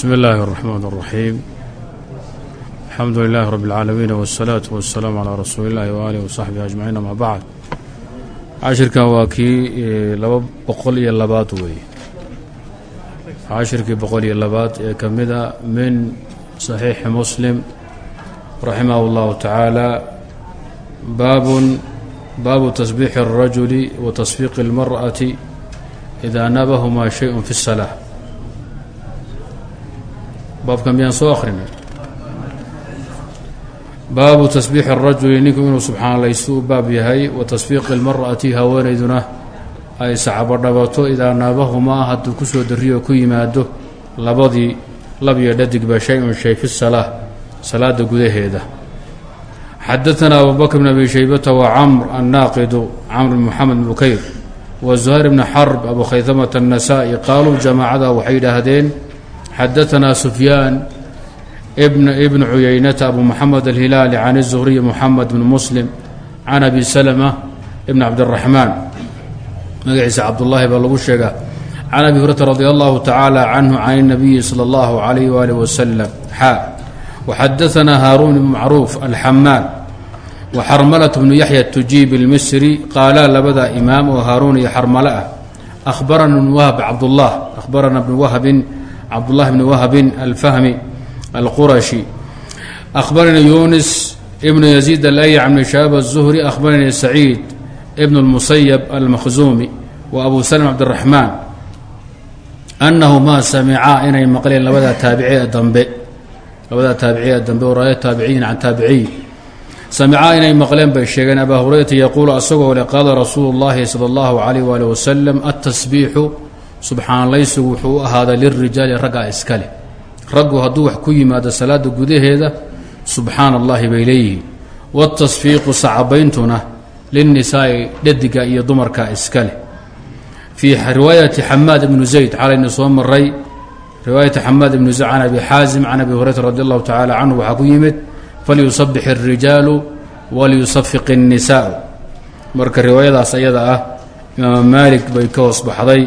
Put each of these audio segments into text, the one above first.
bsmi اllahi الرحmn الرaxيim alxamdu lilahi rab اlcaalamiin wالsalaaةu waالsalaamu calىa rasuuli اllahi waaalih wasaxbihi ajmaciin ama bacd cashirkan waa kii laba boqol iyo labaad weeye cashirkii boqol iyo labaad ee ka mida min صaxiixi muslim raximah اllahu tacaala baabun baabu tasbiixi الrajuli wa tasfiiqi اlmarأati إida nabahumaa shayء fi الsalaaة baabkan miyaan soo akrinay baabu tasbiixi الrajuli ninku inuu subxaanalaysto u baab yahay wa tasfiiqi اlmar'ati haweenayduna ay sacbadhabato idaa naabahumaa hadduu ku soo dariyo ku yimaado labadii labiyo dhadigba shay-un shay fi salaa salaada gudaheeda xadaثna abu bakr bn abi shaybata wa camr annaaqidu camr bn moxamed bn bukayr wa zuhayr bni xarb abu khaytamata الnasaa-i qaaluu jamaacada waxay yidhaahdeen xadaثna sufyaan bn cuyaynata abu mxamed alhilaali can الzuhriy mxamed bn muslim can abi slma bn cabdالraxmaan magaciisa cabdullaahi baa lagu sheegaa can abi hurata radi allahu tacaala canhu can الnabiyi slى اllahu عalayh waalih waslm xa waxadaثna haaruun bn macruuf alxamaan waxarmalat bnu yaxya tujiib اlmisri qaalaa labada imaam oo haaruun iyo xarmale ah ahbarana bn wahb cabdullah ahbarana bn wahbin cabdالlah bn wahbin alfahmi alqurashi akhbaranii yunis ibnu yaziid alayع bn shahaab الzuhri akhbaranii saciid ibn اlmusayab almakhzuumi wa abu slm cabdالraxmaan annahumaa samicaa inay maqleen labadaa taabiciee dambe labadaa taabiciye dambe oo raaya taabiciyin can taabiciy samicaa inay maqleen bay sheegeen abaa hurayrata yaquulu asagoo le qaala rasuulu اllahi salى اllahu عalayh wali waslm atasbiixu subxaanlaysigu wuxuu u ahaaday lirijaali raggaa iskale raggu hadduu wax ku yimaado salaada gudaheeda subxaana allahi bay leeyihiin watasfiiqu sacabayntuna linnisaa'i dhadiga iyo dumarka iskale fii riwaayati xamaad ibnu zayd xalayna soo maray riwaayati xamaad ibnu zayd can abi xaasim can abi hurayrata radi allahu tacaala canhu waxaa ku yimid falyusabix الrijaalu waliyusafiq الnisaau marka riwaayadaas ayada ah imaam maalik bay ka hoos baxday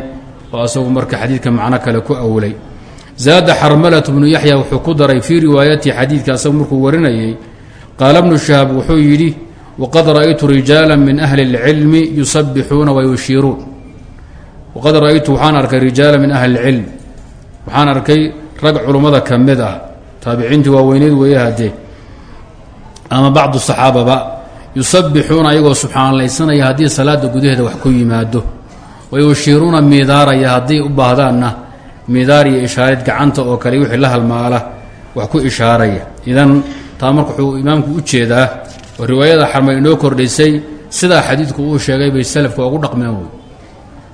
oo asagu marka xadiidka macno kale ku awlay zaada xarmalat bnu yaxya wuxuu ku daray fii riwaayatihi xadiidka asagu markuu warinayay qaala bnu shahaab wuxuu yidhi waqad ra'aytu rijaala min ahli اlcilmi yusabixuuna wayushiiruun waqad ra'aytu waxaan arkay rijaala min ahli اlcilm waxaan arkay rag culummada ka mid ah taabiciintii waaweyneed weeye haddee ama bacdu saxaababa yusabixuuna ayagoo subxaanlaysanaya haddii salaada gudaheeda wax ku yimaado wayushiiruuna miidaaraya hadday u baahdaanna miidaar iyo ishaarid gacanta oo kale wixii la halmaala wax ku ishaaraya idan taa marka wuxuu imaamku u jeedaa oo riwaayada xarmay inoo kordhisay sidaa xadiidku uu sheegay bay salafka ugu dhaqmeen wey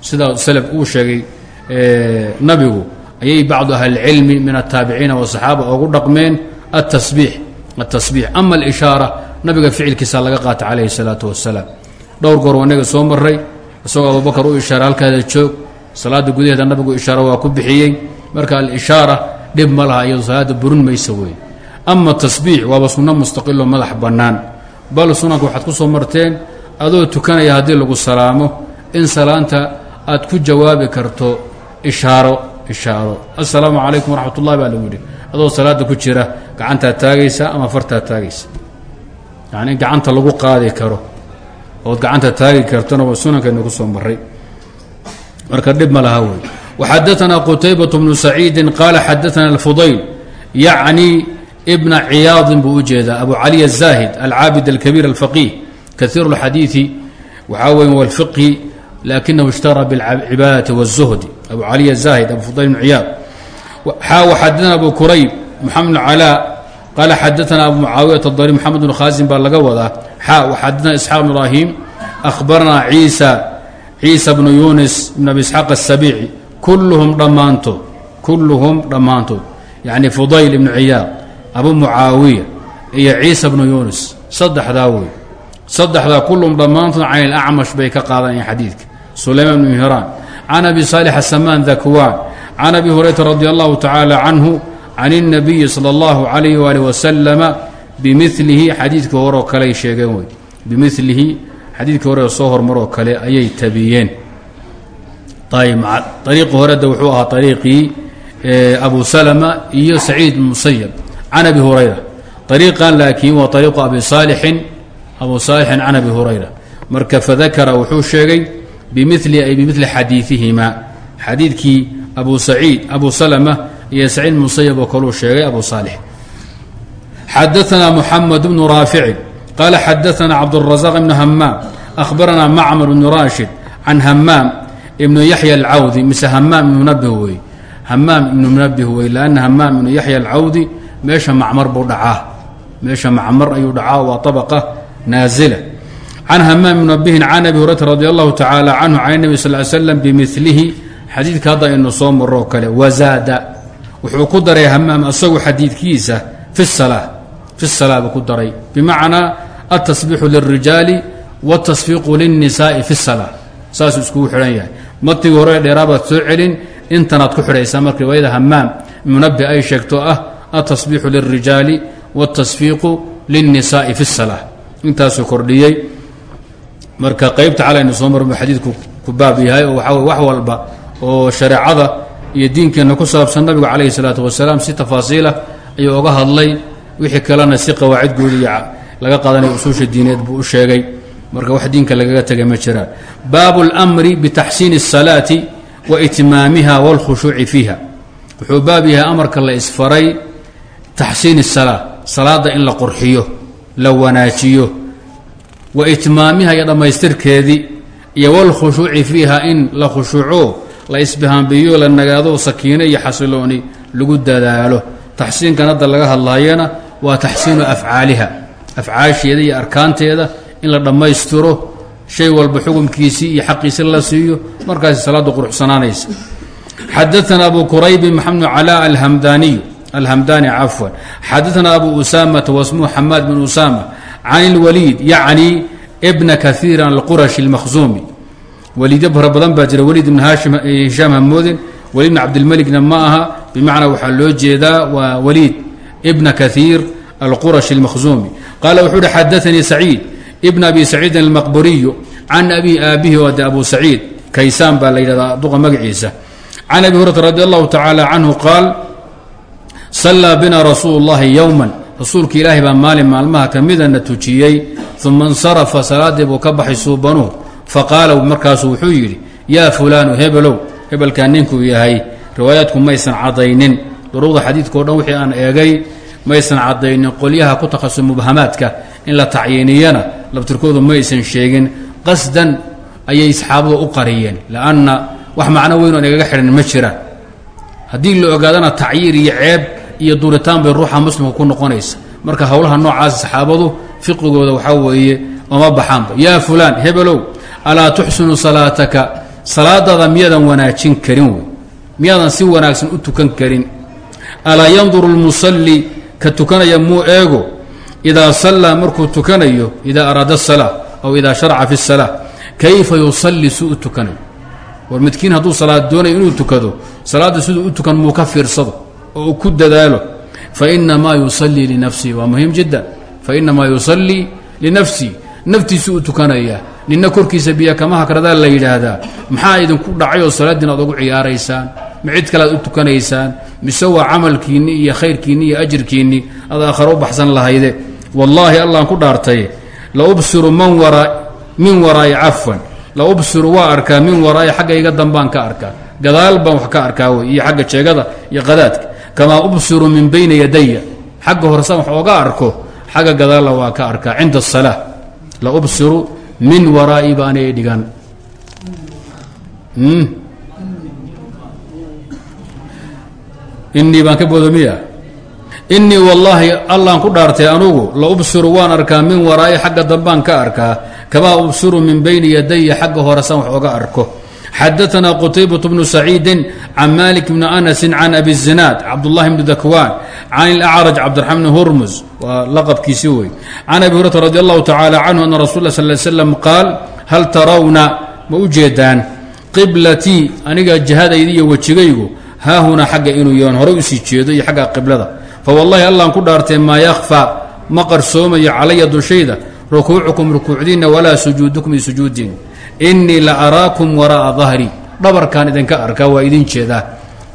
sidaa salaf uu sheegay nabigu ayay bacdu ahlilcilmi min altaabiciina wasaxaaba ugu dhaqmeen atasbiix atasbiix ama alishaara nabiga ficilkiisa laga qaata calayhi salaatu wasalaam dhowr goor wanaga maray isagoo abubakar u ishaara halkaada joog. Salaada gudaheeda nabigu ishaaro waa ku bixiyey. Marka alishaara dhib ma laha iyado salaada burin maysa wey ama tasbiix waaba sunno mustaqiloo madax bannaan. Bal sunanka waxaad ku soo marteen adoo tukanaya haddii lagu salaamo in salaanta aad ku jawaabi karto ishaaro ishaaro. Assalaamu calaykum waraxmat ullahi baa lagu yidhi. Adoo salaada ku jira gacantaad taagaysa ama fartaad taagaysa? Yacni in gacanta lagu qaadi karo ood gacanta taagi kartona waa sunankayna ku soo maray marka dhib ma laha wey waxadaثna qutaybaة bnu saciidi qaala xadaثna اlfudayl yacni bna ciyaadin buu u jeedaa abu cali الzahid alcaabid اlkabiir اlfaqih kaiir اlxadiiثi waxaa wey wاlfiqhi lakinahu اshtara bاlcibaadaةi wالzuhdi abu cali الzahid abu fudayl bn ciyaad xaa xadaثna abu kurayb mxamed bn calaa qaala xadaثna abu mucaawiyaة اdari mxamed bn khaasim baa laga wadaa xaa xadaثna isxaaq bn ibrahim ahbarna ciisa ciisa bnu yunis bn abi isxaaq aلsabici kulluhum dhammaantood kulluhum dhammaantood yacni fudayl ibnu ciyaad abu mucaawiya iyo ciisa bnu yunis saddexdaa wey saddexdaa kulluhum dhammaantood can ilacmash bay ka qaadanayaan xadiidka sulaymaan bnu hiraan can abi saalix asamaan dakwaan can abi hurayrata radi allahu tacaala canhu can الnabiyi salى اllahu عalayh waalih wasalama bimilihi xadiidkii horeo kaley sheegeen wey. Bimilihi xadiidkii hore soo hormaroo kale ayay tabiyeen. Ayb ariiqi horeda wuxuu ahaa ariiqii abu salma iyo saciid musayab can abi hurayra. Ariiqan laakiin waa ariiqu abi saalixin abu saalixin can abi hurayra. Marka fadakara wuxuu sheegay bimili ay bimili xadiiihima xadiidkii abu saciid abu salma iyo saciid musayab oo kaluu sheegay abu saalix xadaana muxamed bnu raaficin qaala xadaana cabdالrazaq ibnu hamaam ahbarana macmar bnu rashid can hamaam ibnu yaxya alcawdi mise hamaam ibnu nabih wey hamaam ibnu munabih wey lanna hamaam ibnu yaxya alcawdi meesha macmar buu dhacaa meesha macmar ayuu dhacaa waa abaqa naazila can hamaam ibn nabihin can abi hurayrata radi allahu tacaala canhu can nebi sal l slam bimilihi xadiidka hadda aynu soo maroo kale wazaada wuxuu ku daray hamaam asagu xadiidkiisa fi salaa fi salaa buu ku daray bimacnaa altasbiixu lilrijaali wاtasfiiqu lilnisaai fi salaa saasuu iskugu xidhan yahay matnigii hore dheeraabaad soo celin intanaad ku xidhaysaa marka riwaayada hamaam munabi ay sheegto ah altasbiixu lilrijaali wاtasfiiqu lilnisaai fi salaa intaasuu kordhiyey marka qaybta calaynu soo marbu xadiidku ku baab yahay oo waxaa wax walba oo shareecada iyo diinkeenna ku saabsan nabigu calayhi salaatu wasalaam si tafaasiilah ayuu oga hadlay wixii kalena si qawaacid guud iyo laga qaadanaya usuusha diineed buu u sheegay marka wax diinka lagaga tegay ma jiraan baabu اlmri bitaxsiini الsalaati wa itmaamiha wاlkhushuuci fiiha wuxuu baab yahay amarka la isfaray taxsiini الsalaa salaada in la qurxiyo la wanaajiyo wa itmaamiha iyo dhammaystirkeedii iyo wاlkhushuuci fiiha in la khushuuco la isbihaambiyo la nagaado sakiino iyo xasilooni lagu dadaalo taxsiinkan hadda laga hadlaayana waa taxsiinu afcaaliha. Afcaasheeda iyo arkaanteeda in la dhammaystiro shay walba xukumkiisii iyo xaqiisi la siiyo markaas salaadu quruxsanaanaysa. Xadaana abu quraybin maxamed cala alhamdaniy alhamdani cafwan. Xadaana abu usamata wasmuhu xamaad bin usama can اlwaliid yacni bna kaiira alqurashi اlmakhzumi waliidyo fara badan baa jira waliid ibn hishaam hamoodin waliid bn cabdilmelikna ma aha bimacnaa waxaa loo jeedaa waa waliid bna kaiir alqurashi اlmakhzumi qaala wuxuu uhi xadaanii saciid bn abi saciidin almaqburiyu can abi aabihi oo de abu saciid kaysaan baa la yidhahdaa duqa magaciisa. Can abi hurata radi allahu tacaala canhu qaal sallaa bina rasuulu اllahi yowman rasuulka ilaahay baa maalin maalmaha ka midana tujiyey uma insarafa salaadii buu ka baxay suubanuhu faqaala markaasu wuxuu yidhi yaa fulaanu hebelow hebelkaa ninkuu yahay riwaayaadku maysan cadaynin duruqda xadiidkao dhan wixii aan eegay maysan cadaynin qolyaha ku takhasu mubhamaadka in la tacyiiniyana labtirkoodu maysan sheegin qasdan ayay saxaabadu u qariyeen. Lanna wax macno weyn oon igaga xidhan ma jiraan haddii la ogaadana tacyiir iyo ceeb iyo duritaan bay ruuxa muslimka ku noqonaysa. Marka howlaha noocaas saxaabadu fiqigooda waxaa weeye oma baxaanba. Yaa fulaan hebelow alaa tuxsinu salaataka? Salaadaada miyaadan wanaajin karin wey. Miyaadan si wanaagsan u tukan karin alaa yanduru lmusalli ka tukanaya muu eego. Idaa sallaa markuu tukanayo idaa araada asalaa aw idaa sharaca fi salaa kayfa yusalli suu u tukanayo. War midkiin hadduu salaad doonayo inuu tukado salaadda siduu u tukan muu ka fiirsado oo uu ku dadaalo. Fainamaa yusallii linafsihi waa muhiim jiddan fainamaa yusallii linafsii naftiisu u tukanayaa nina korkiisa biyo kama hakradaa la yidhaahdaa. Maxaa idinku dhacay oo salaaddiin aad ugu ciyaaraysaan? Ma cid kale aad u tukanaysaan mise waa camalkiinni iyo khayrkiinni iyo ajirkiinni aad aakhare u baxsan lahayde. Wallaahi allaan ku dhaartay la ubsiru man waraa min waraa'i cafwan. La ubsiru waa arkaa min waraa'i xaggayga dambaan ka arkaa gadaal baan wax ka arkaa wey iyo xagga jeegada iyo qadaadka. Kamaa ubsiru min bayna yadaya xagga horesaan wax ooga arko xagga gadaalla waa ka arkaa. Cinda asalaa la ubsiru min waraa'i baanay dhigan inii baan ka boodoomiya inii wallaahi allaan ku dhaartay anugu la ubsiru waan arkaa min waraa'i xagga dambaan ka arkaa. Kamaa ubsiru min bayni yadaya xagga horesan wax oga arko. Xadaanaa qutaybaة bnu saciidin can malik bni anasi can abi zinaad cabdullahi bni dakwaan can ilacraj cabdiraxmaan bn hurmus waa laqabkiisii wey can abi hurata radi allahu tacaala canhu ana rasul la sal slam qaal hal tarawna? Ma u jeedaan. Qiblatii aniga jihadaydii iyo wejigaygu haahunaa xagga inuu yahan hore u sii jeedo iyo xagga qiblada. Fawallahi allaan ku dhaartay maa yakfى ma qarsoomayo calaya dushayda rukuucukum rukuucdiina walaa sujuudukum iyo sujuudiin inii la araakum waraa'a dahri dhabarkaan idinka arkaa waa idin jeedaa.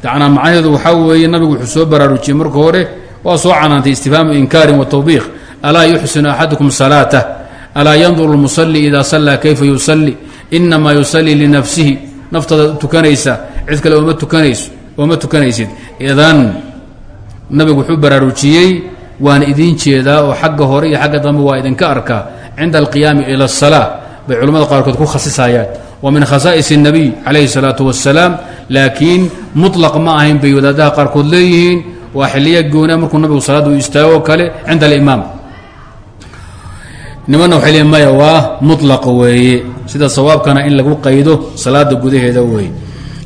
Yacnaa macnaheedu waxaa weeye nabigu wuxuu soo baraarujiyey marka hore waa soo canaantay istifhaamu inkaarin wa tawbiiq alaa yuxsinu axadukum salaatah alaa yanduru lmusalli ida sallaa kayfa yusalli? Inamaa yusallii linafsihi naftada tukanaysa cid kale ooma tukanayso ooma tukanaysid idan nabigu wuxuu baraarujiyey waan idiin jeedaa oo xagga hore iyo xagga dambe waa idinka arkaa cinda alqiyaami ila asalaa bay culimmada qaarkood ku khasisayaan wa min khasaa'is الnabiy calayhi الsalaatu wasalaam laakiin muطlaq ma ahayn bay wadaadaha qaarkood leeyihiin waa xiliya goona markuu nabigu salaadda u istaago kale cinda alimaam nimanna waxay leeyiin maya waa muطlaq weeye sida sawaabkana in lagu qaydo salaada gudaheeda weeye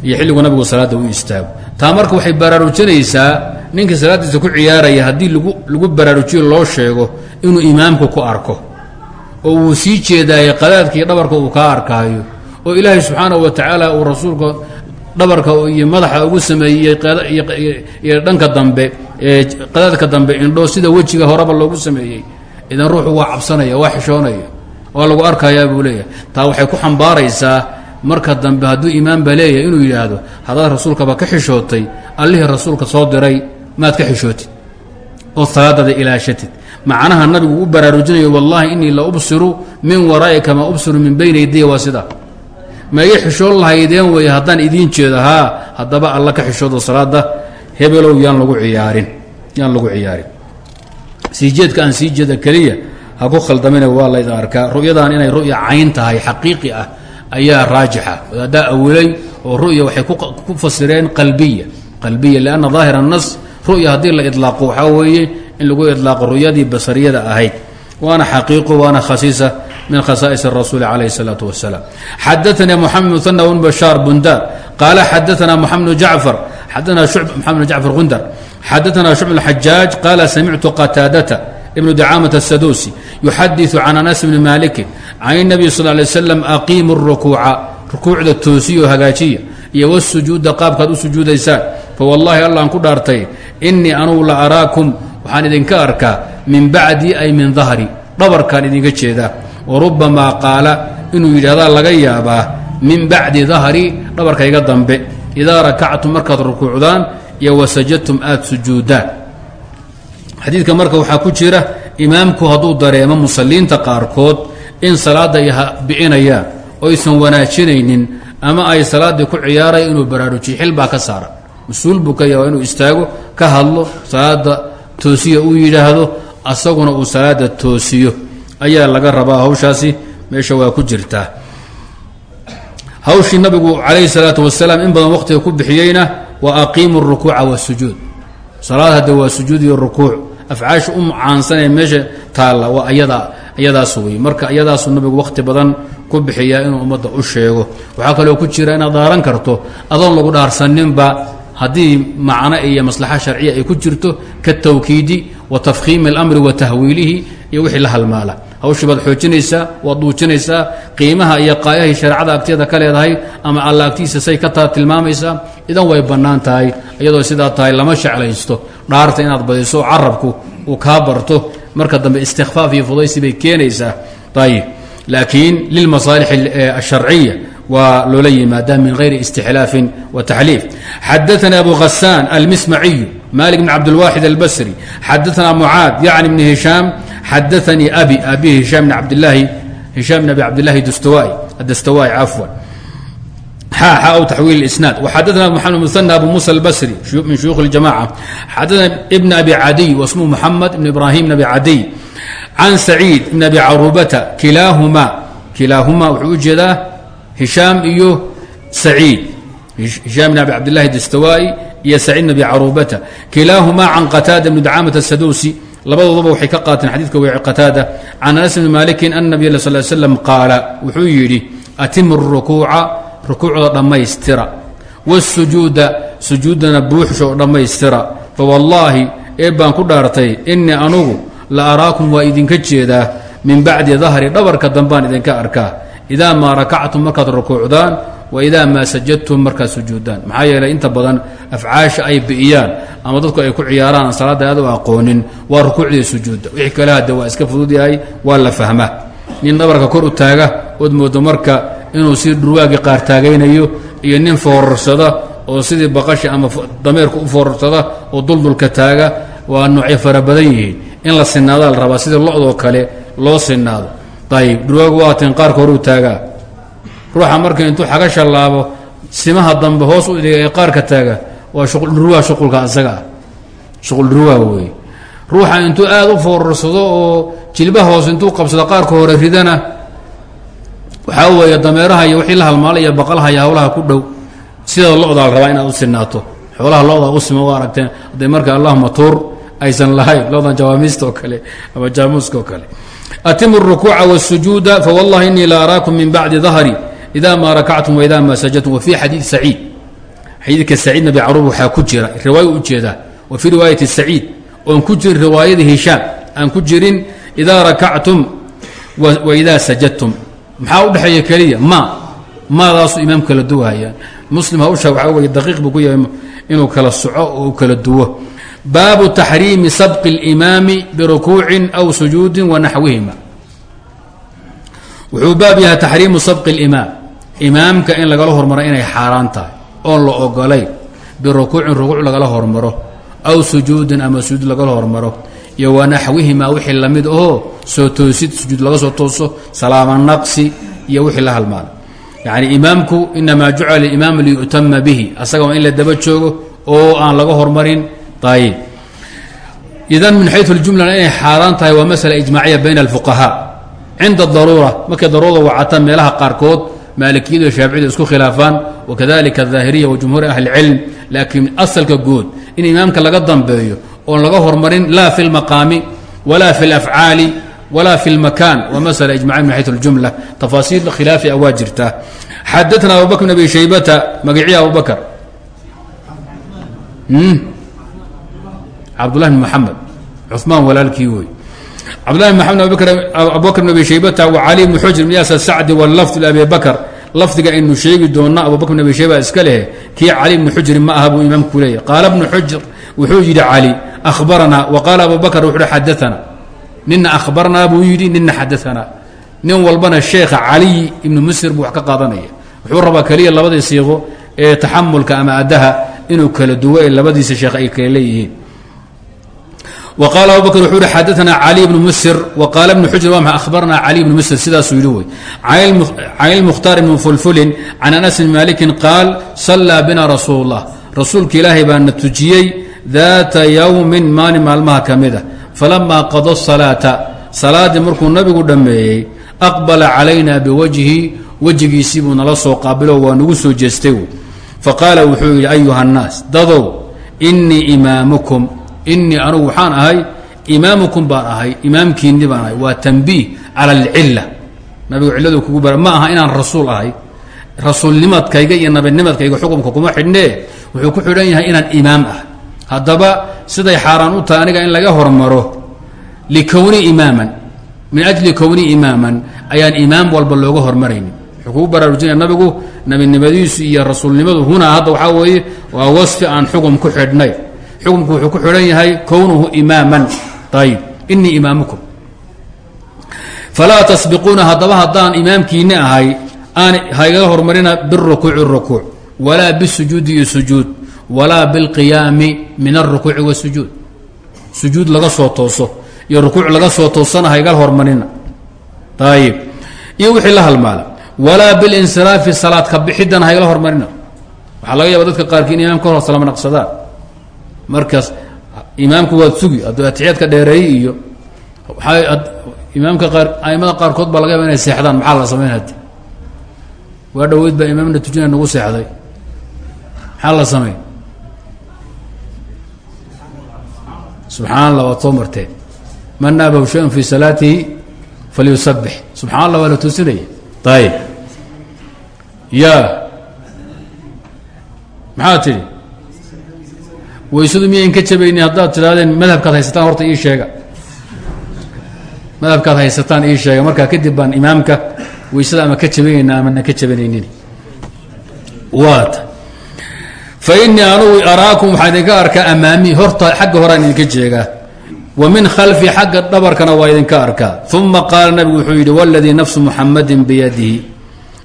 iyo xilligu nabigu salaadda u istaago taa marka waxay baraarujinaysaa ninkii salaaddiisa ku ciyaaraya haddii lagu lagu baraarujiyo loo sheego inuu imaamku ku arko oo uu sii jeedaayo qadaadkii dhabarka uu kaa arkaayo oo ilaahay subxaanahu wa tacaala uu rasuulka dhabarka iyo madaxa ugu sameeyey iyo dhanka dambe qadaadka dambe indho sida wejiga horeba loogu sameeyey. Idan ruuxu waa cabsanaya waa xishoonaya waa lagu arkayaa buu leeyahay. Taa waxay ku xambaaraysaa marka dambe hadduu imaamba leeyahay inuu yidhaahdo haddaad rasuulkaba ka xishootay allihii rasuulka soo diray maad ka xishootid oo salaadada ilaashatid. Macnaha nabigu u baraarujinayo wallaahi inii la ubsiru min waraa'i kamaa ubsiru min bayni yadiya waa sida. Ma xishoon lahaydeen weeye haddaan idiin jeedo haa haddaba alla ka xishoodo salaada hebelow yaan lagu ciyaarin yaan lagu ciyaarin. Sii aan sii jeeda keliya ha ku khaldamina waa laydin arkaa ru'yadan inay ru'ya cayn tahay xaqiiqi ah ayaa raajixa. Wadaaddaa awilay oo ru'ya waxay ku fasireen qalbiya. Qalbiya lianna daahir annas ru'ya haddii la idlaaqo waxaa weeye in lagu idlaaqo ru'yadii basariyada ahayd. Waana xaqiiqo waana khasiisa min khasaa'is rasuuli calayhi salaatu wasalaam xadaanaa moxamed muhana bn bashaar bundaar qaala xadaanaa moxamed jacfar. Xadaanaa maxamed jacfar gundar. Xadaanaa shucb xajaaj qaala samictu qataadata ibnu dacaamat الsadusi yuxadiثu can anas bni maliki can الnabiy sal lay slam aqiimu الrukuuca rukuucda toosiyo hagaajiya iyo wsujuuda qaabkaad u sujuudaysaan fawallahi allaan ku dhaartay inii anugu la araakum waxaan idinka arkaa min bacdi ay min dahri dhabarkaan idinka jeedaa warubamaa qaala inuu yidhahdaa laga yaabaa min bacdi dahri dhabarkayga dambe idaa rakactum markaad rukuucdaan iyo wasajadtum aad sujuudaan xadiidka marka waxaa ku jira imaamku hadduu dareemo musalliinta qaarkood in salaadda ay bi'inayaan oysan wanaajinaynin ama ay salaaddii ku ciyaaraya inuu baraarujiyo xil baa ka saara. Mas'uul buu ka yaaba inuu istaago ka hadlo salaadda toosiya uu yidhaahdo asaguna uu salaada toosiyo. Ayaa laga rabaa hawshaasi meesha waa ku jirtaa hawshii nabigu calayhi salaatu wasalaam in badan waqtiga ku bixiyeyna wa aqiimu rukuuca wasujuud salaad hadde waa sujuud iyo rukuuc afcaasha u caansanee meesha taalla waa ayada iyadaas wey marka iyadaasuu nabigu waqti badan ku bixiyaa inuu ummadda u sheego. Waxaa kaloo ku jira inaad dhaaran karto adoon lagu dhaarsaninba haddii macno iyo maslaxa sharciya ay ku jirto katawkiidi wa tafkhiimi اlamri wa tahwiilihi iyo wixii la halmaala hawshii baad xoojinaysaa waad duujinaysaa qiimaha iyo qaayahii shareecada agteeda ka leedahay ama alla say ka taa idan way bannaan iyadoo sidaa tahay lama sheclaysto. Dhaarta inaad badiso carabku uu kaa barto marka dambe istikfaaf iyo fudaysi bay keenaysaa ayib laakiin lilmasaalix asharciya waa loola yimaadaa min hayri istixlaafin wa taxliif. Xadaana abu hasaan almismaciyu malik bn cabdاlwaxid albasri. Xadaana mucaad yacni bni hishaam xadaanii abi abi hishaam bn abdlaahi hishaam bn abi cabdillahi dastawai cafwan xaaxa aw taxwiil isnaad waxadaana maxamed muhana abu musa albasri min shuyuukh اljamaca xadaana ibn abi cadiy wasmuhu muxamed ibn ibrahim bn abi cadiy can saciid ibn abi carubata kilaahuma kilaahuma wuxuu u jeedaa hishaam iyo saciid hishaam bn abi cabdillahi dastawai iyo saciid bn abi carubata kilaahumaa can qataada bni dacaamata asadusi labadooduba waxay ka qaateen xadiidka w qataada can anas bni malikin ana nabiy sal slam qaala wuxuu yidhi atimu rukuuca rukuucda dhammaystira. Wاsujuuda sujuudana buuxsho dhammaystira. Fawallaahi ee baan ku dhaartay inii anugu la araakum waa idinka jeedaa min bacdi dahri dhabarka dambaan idinka arkaa. Idaa maa rakactum markaad rukuucdaan wa idaa maa sajadtum markaad sujuudaan maxaa yeelay inta badan afcaasha ay bi'iyaan ama dadku ay ku ciyaaraan aan salaadda aad u aqoonin waa rukuucdii sujuudda wixii kale hadde waa iska fudud yahay waa la fahmaa nin dhabarka kor u taaga ood moodo marka inuu si dhurwaagii qaar taagaynayo iyo nin foorarsada oo sidii baqashi ama dameerka u foorsada oo duldulka taaga waa noocyo fara badan yihiin in la sinaadaa la rabaa sidii lo-doo kale loo sinaado ayib dhurwaagu waateen qaarka horuu taagaa ruuxa marka intuu xaga shallaabo simaha dambe hoos u dhiga ee qaarka taaga waa shuquldhuruwaa shuqulka isaga ah. Shuquldhuruwaa weeye. Ruuxa intuu aada u foorarsado oo jilbaha hoos intuu qabsado qaarka hore ridana waxaa weeye dameeraha iyo wixii la halmaalay iyo baqalaha iyo ku dhow sideeda lo-daa la rabaa inaad u sinaato xoolaha lo-daa u sima u aragteen hadday marka allahuma tuur aysan lahayn lo-dan jawaamiista oo kale ama jaamuuska oo kale. Atimu rukuuca wاsujuuda fawallahi inii la araakum min bacdi dahri ida ma rakactum waida ma sajadtum wa fi xadiid saciid xadiidka saciid nabi carruur waxaa ku jira. riwaaya u jeedaa wa fii riwaayati saciid oon ku jirin riwaayadii hishaam aan ku jirin idaa rakactum wa idaa sajadtum maxaa u dhexeeya keliya. ma maadaasu imaam kala duwahaya muslim hawsha waxaa wey daqiiq buu ku yahay inuu kala soco oo u kala duwo baabu taxriimi sabqi اlimaami birukuucin aw sujuudin wa naxwihima wuxuu baab yahay taxriimu sabqi اlimaam imaamka in lagala hormaro inay xaaraan tahay oon la ogolayn birukuucin rukuuc lagala hormaro aw sujuudin ama sujuud lagala hormaro iyo wa naxwihimaa wixii la mid ahoo soo toosid sujuud laga soo tooso salaama naqsi iyo wixii la halmaano yacni imaamku inamaa jucala imaam liyu'tama bihi asaga waa in la daba joogo oo aan laga hormarin. Ayib idan min xayu ljumlana inay xaaraan tahay waa masala ijmaaciya bayna alfuqahaa. Cinda daruura markay daruurada wacataan meelaha qaarkood maalikiyadu iyo shaaficiyadu isku khilaafaan wakadalika ahaahiriya wa jumhuuri ahli اlcilm laakiin asalka guud in imaamka laga dambeeyo oon laga hormarin laa fi اlmaqaami wala fi اlafcaali wla fi اlmakan waa masla ijmaci min xayu اljumla tafaasiil khilaafi a waa jirtaa xadaana abubakr bn abi shaybata magaciya abubakr cabdulahi bn muxamed cumaan walaalkii wey cabdulahi bn maxamed abubakr bn abi shaybata wacali bn xujr bn yaas sacdi wlafd abi bakr lafdiga aynu sheegi doona abubakr bn abi shayba iska lehe kii cali bni xujrin ma aha buu imaamku leeyahy qaala bnu xujr wuxuu yidhi cali ahbaranaa wa qaala abu bakr wuxuu hi xadaana nina ahbarnaa yidhi nina xadaanaa nin walbana sheekha caliy ibnu musir buu wax ka qaadanaya. Wuxuu rabaa keliya labadii siiqo ee taxamulka ama addaha inuu kala duwo ee labadiisa ay kale leeyihiin wa qaala abu yihi xadaanaa cali bnu musir wa qaala bnu xujr waa maa ahbarnaa cali bnu musir sidaasuu yidhi wey can ilmukhtaar ibni fulfulin can bni maalikin qaal sallaa bina rasuul اllah rasuulka ilaahay baa na tujiyey daata yowmin maalin maalmaha ka mid a falamaa qada salaata salaaddii markuu nabigu dhammeeyey aqbala calayna biwajhi wejigiisii buu nala soo qaabilo waa nagu soo jeestay fa qaala wuxuu yidhi ayuha nnaas dadow innii imaamukum innii anugu waxaan ahay imaamukum baan ahay imaamkiinni baan ahay. Waa tanbiih cala alcilla. Nabigu cilladu kugu bara ma aha inaan rasuul ahay. Rasuulnimadkayga iyo nabinimadkayga xukumka kuma xidhnee. Wuxuu ku xidhan yahay inaan imaam ah haddaba siday xaaraan u tahay aniga in laga hormaro. Likownii imaaman. Min ajli kownii imaaman. Ayaan imaam walba looga hormaraynin. Wuxuu kugu baraarujinaya nabigu nabinimadiisu iyo rasuulnimadu hunaa hadda waxaa weeye waa wasfi aan xukum ku xidhnay xukumku wuxuu ku xidhan yahay kownuhu imaaman. Ayib inii imaamukum. Falaa tasbiquuna haddaba haddaan imaamkiinni ahay aan haygaga hormarina birukuuci rukuuc walaa bisujuudi iyo sujuud walaa bilqiyaami min alrukuuci wasujuud sujuud. Laga soo tooso iyo rukuuc laga soo toosana haygal hormarina ayib iyo wixii la halmaala. Walaa bilinsiraafi salaad ka bixiddana haygala hormarina waxaa laga yaaba dadka qaarkii in imaamka hor salama naqsadaan markaas imaamku waad sugi hadduu atixiyaadka dheereeyey iyo imaamka qaar aimada qaarkood baa laga yaba inay seexdaan maxaa la samayn hadi waa dhaweyd baa imaamna tujina nagu seexday. Maxaa la samayn subxaan allah waad soo marteen man naabahu shay-un fii salaatihi falyusabix subxaan allah waa la toosinaya. Ayib ya maxaa tidhi waysadu miyayn ka jabaynin haddaad tidhahdeen madhabkaad haysataan horta ii sheega. Madhabkaad haysataan ii sheega. Markaa kadib baan imaamka waysada ama ka jabanayna amana ka jabanaynin. Waata fa inii anugu araakum waxaa idinka arkaa amaami. Horta xagga horaan idinka jeegaa. Wa min khalfi xagga dhabarkana waa idinka arkaa. Uma qaala nabigu wuxuu yidhi waladii nafsu muxamadin biyadihi.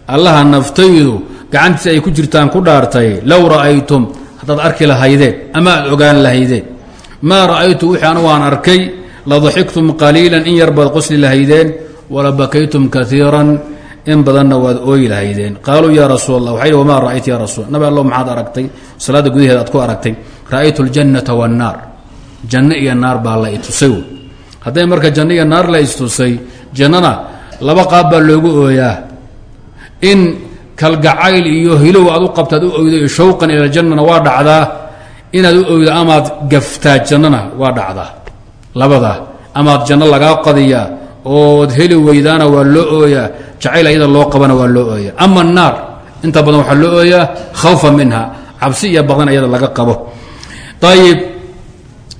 Allaha naftaydu gacantiisa ay ku jirtaan ku dhaartay low ra'aytum haddaad arki lahaydeen ama aad ogaan lahaydeen maa ra'aytu wixii anu waan arkay la daxiktum qaliilan in yar baad qosli lahaydeen wala bakaytum kaiiran in badanna waad ooyi lahaydeen. Qaaluu yaa rasuul allah waxay wamaa ra'ayt ya rasuul nabi allo maxaad aragtay? Salaadda gudaheeda aad ku aragtay? Ra'aytu ljannata wannaar janno iyo naar baa la itusay hadday marka janno iyo naar la istusay jannana laba qaab baa loogu ooyaa. In kalgacayl iyo hilow aad u qabtaad u oydo shawqan ila jannana waa dhacdaa. Inaad u oydo amaad gaftaa jannana waa dhacdaa. Labadaa amaad janno lagaa qadiyaa ood heli weydaana waa loo ooyaa jacayl ayada loo qabana waa loo ooyaa. Ama naar inta badan waxaa loo ooyaa khawfa minha cabsi iyo badan ayada laga qabo. Ayib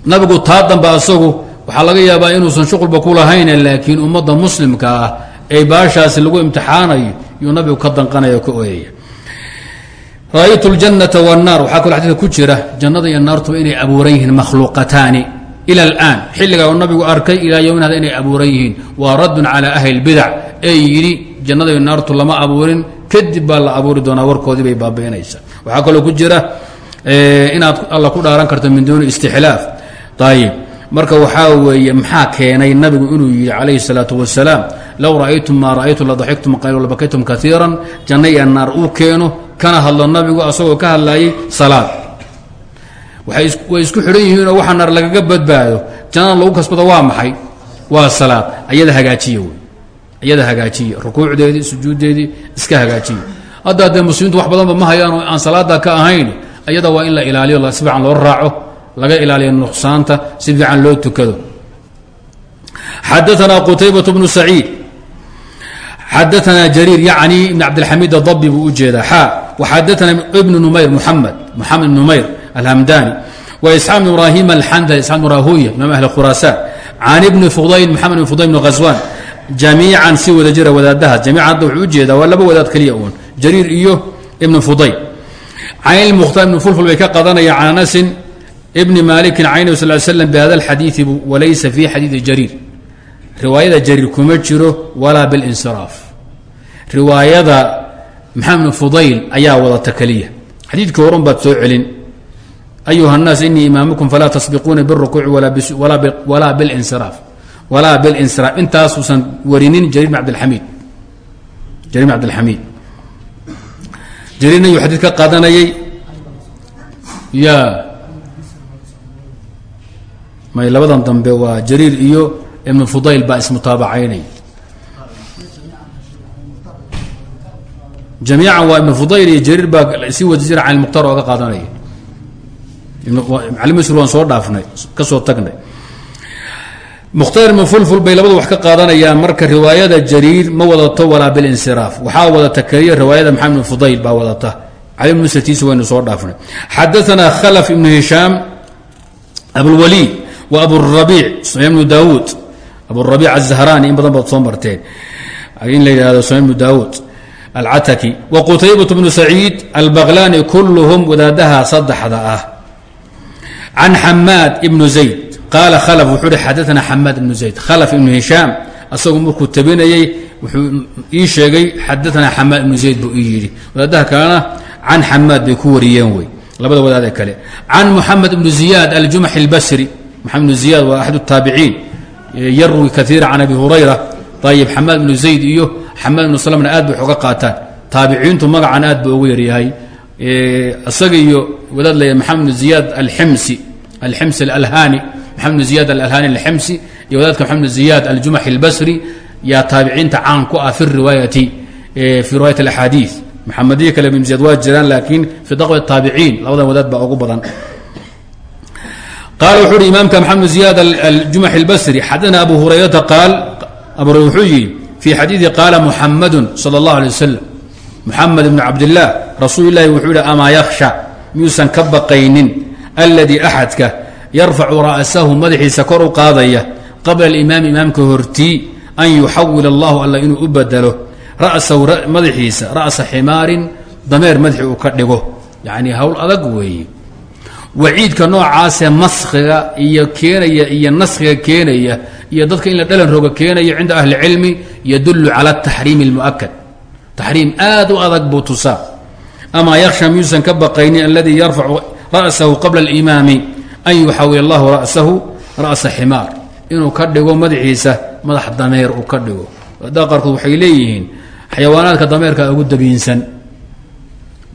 nabigu taa dambe asagu waxaa laga yaabaa inuusan shuqulba ku lahayn laakiin ummadda muslimka ah ee baashaasi lagu imtixaanayo yuu nabigu ka danqanaya ka ooyaya ra'aytu ljannata wاnnaar waxaa kaloo xadiidka ku jira jannada iyo naartuba inay abuuran yihiin makhluuqataani ila alaan xilligaa uu nabigu arkay ilaa yowmin hada inay abuuran yihiin waa raddun calaa ahli اlbidac ee yidhi jannada iyo naartu lama abuurin kadib baa la abuuri doonaa warkoodii bay baabi'inaysa waxaa kaloo ku jira inaad alla ku dhaaran karto min duuni istixlaaf ayib marka waxaa weeye maxaa keenay nabigu inuu yidhi calayhi الsalaaةu wasalaam low ra'aytum maa ra'aytu ladaktum labakaytum kaiira janna iyo naar uu keeno kana hadlo nabigu asagoo ka hadlayay salaad way isku xidhan yihiinoo waxa naar lagaga badbaado jannada lagu kasbado waa maxay waa salaad ayada hagaajiya wey iyada hagaajiya rukuucdeedii iska hagaajiya hadda haddee muslimiintu wax badanba ma hayaan oo aan salaada ka ahayn ayada waa in la ilaaliyo si fiican loo raaco laga ilaaliyo nuqsaanta si fiican loo tukado xadaثna qtaybaة bnu saciid xadaثna jariir yacni ibn cabdilxamiid adabi buu u jeedaa xa waxadaثna ibnu numayr muxamed moxamed ibn numayr alhamdani wa isxaaq bn ibrahim alxandali isxaq bn rahuya imaam ahli khuraasaan can ibni fudayl moxamed ibn fudayl bn ghaswan jamiican si wada jira wadaadahaas jamiican hadda wuxuu u jeedaa waa laba wadaad keliya uun jariir iyo ibnu fudayl can ilmukhtaar ibn fulful bay ka qadanaya can anasin ibni malikin caynahu sal slam bihada alxadiidi walaysa fi xadiidi jariir riwaayada jariir kuma jiro walaa bilinsiraaf riwaayada maxamed bn fudayl ayaa wadata keliya xadiidkii horun baad soo celin ayuha الnaas inii imaamukum falaa tasbiquuna biالrukuuci walaa bilinsiraaf walaa bilinsiraaf intaasuusan warinin jariir bn abdilamiid jariir bn cabdilxamiid jariirna yuu xadiid ka qaadanayay ya may labadan dambe waa jariir iyo ibn fudayl baa ismutaabacaynay jamiican waa ibn fudayl iyo jariir baa si wada jira can mukhtaar ooga qaadanaya cali misr waan soo dhaafnay ka soo tagnay mukhtaar ibn fulful bay labadu wax ka qaadanayaan marka riwaayada jariir ma wadato walaa bilinsiraaf waxaa wadata keliya riwaayada maxamed ibn fudayl baa wadata cali ibn misrtiisa waynu soo dhaafnay xadaثana khalaf ibnu hishaam abulwaliid wa aburabiic sufyaan ibnu daawuud aburabiic aلzahrani in badan baad soo marteen in la yidhahdo daawuud alcataki wa qutaybat bnu saciid albaqlani kulluhum wadaadaha saddexda ah can xamaad ibnu zayd qaala khalaf wuxuu hi xadaana xamaad ibnu zayd khalaf ibnu hishaam asagoo markuu tabinayey wuxuu ii sheegay xadaanaa xamaad ibnu zayd buu ii yidhi wadaadaha kalena can xamaad bay ku wariyeen wey labada wadaade kale can muxamed ibnu ziyaad aljumaxi albasri maxamed ibnu ziyaad waa axad taabiciin yarwi kaiira can abi hurayra ayib xamaad ibnu zayd iyo xamaad ibnu slmna aad bay oga qaataan taabiciintu magacan aad buu ugu yaryahay. Isaga iyo wadaad la maxamed ibnu ziyaad alximsi alximsi alalhani maxamed ibnu ziyaad alalhani alximsi iyo wadaadka maxamed ibnu ziyaad aljumaxi اlbasri yaa taabiciinta caan ku ah fi riwaayati fi riwaayat alaxaadiid maxamediya kale ibn ziyaad waa jiraan laakiin fi daqwi taabiciin labadan wadaad baa ugu badan. Qaala wuxuu uhi imaamka maxamed ibnu ziyaad aljumaxi اlbasri xadana abu hurayrata qaal abu hurayra wuxuu yidhi fii xadiidi qaala muxamadu salى اllahu alay wasalam muxamed ibnu cabdillaah rasuul ilahi wuxuu yihi amaa yakhsha miyuusan ka baqaynin aladii axadka yarfacu ra'sahu madaxiisa kor u qaadaya qabla alimaami imaamka hortii an yuxawil allahu alla inuu u bedelo ra'sahu madaxiisa ra'sa ximaarin dameer madaxi uu ka dhigo yacnii hawl adag weeye waciidka noocaasee maskhiga iyo keenaya iyo naskhiga keenaya iyo dadka in la dhalan roga keenaya cinda ahli cilmi yadullu cala ataxriimi اlmu'akad taxriim aad u adag buu tusaa. Amaa yakhsha miyuusan ka baqaynin aladii yarfacu ra'sahu qabla alimaami an yuxawil allahu ra'sahu ra'sa ximaar inuu ka dhigo madaxiisa madax dameer uu ka dhigo. Daa qaarkood waxay leeyihiin xayawaanaadka dameerkaa ugu damiinsan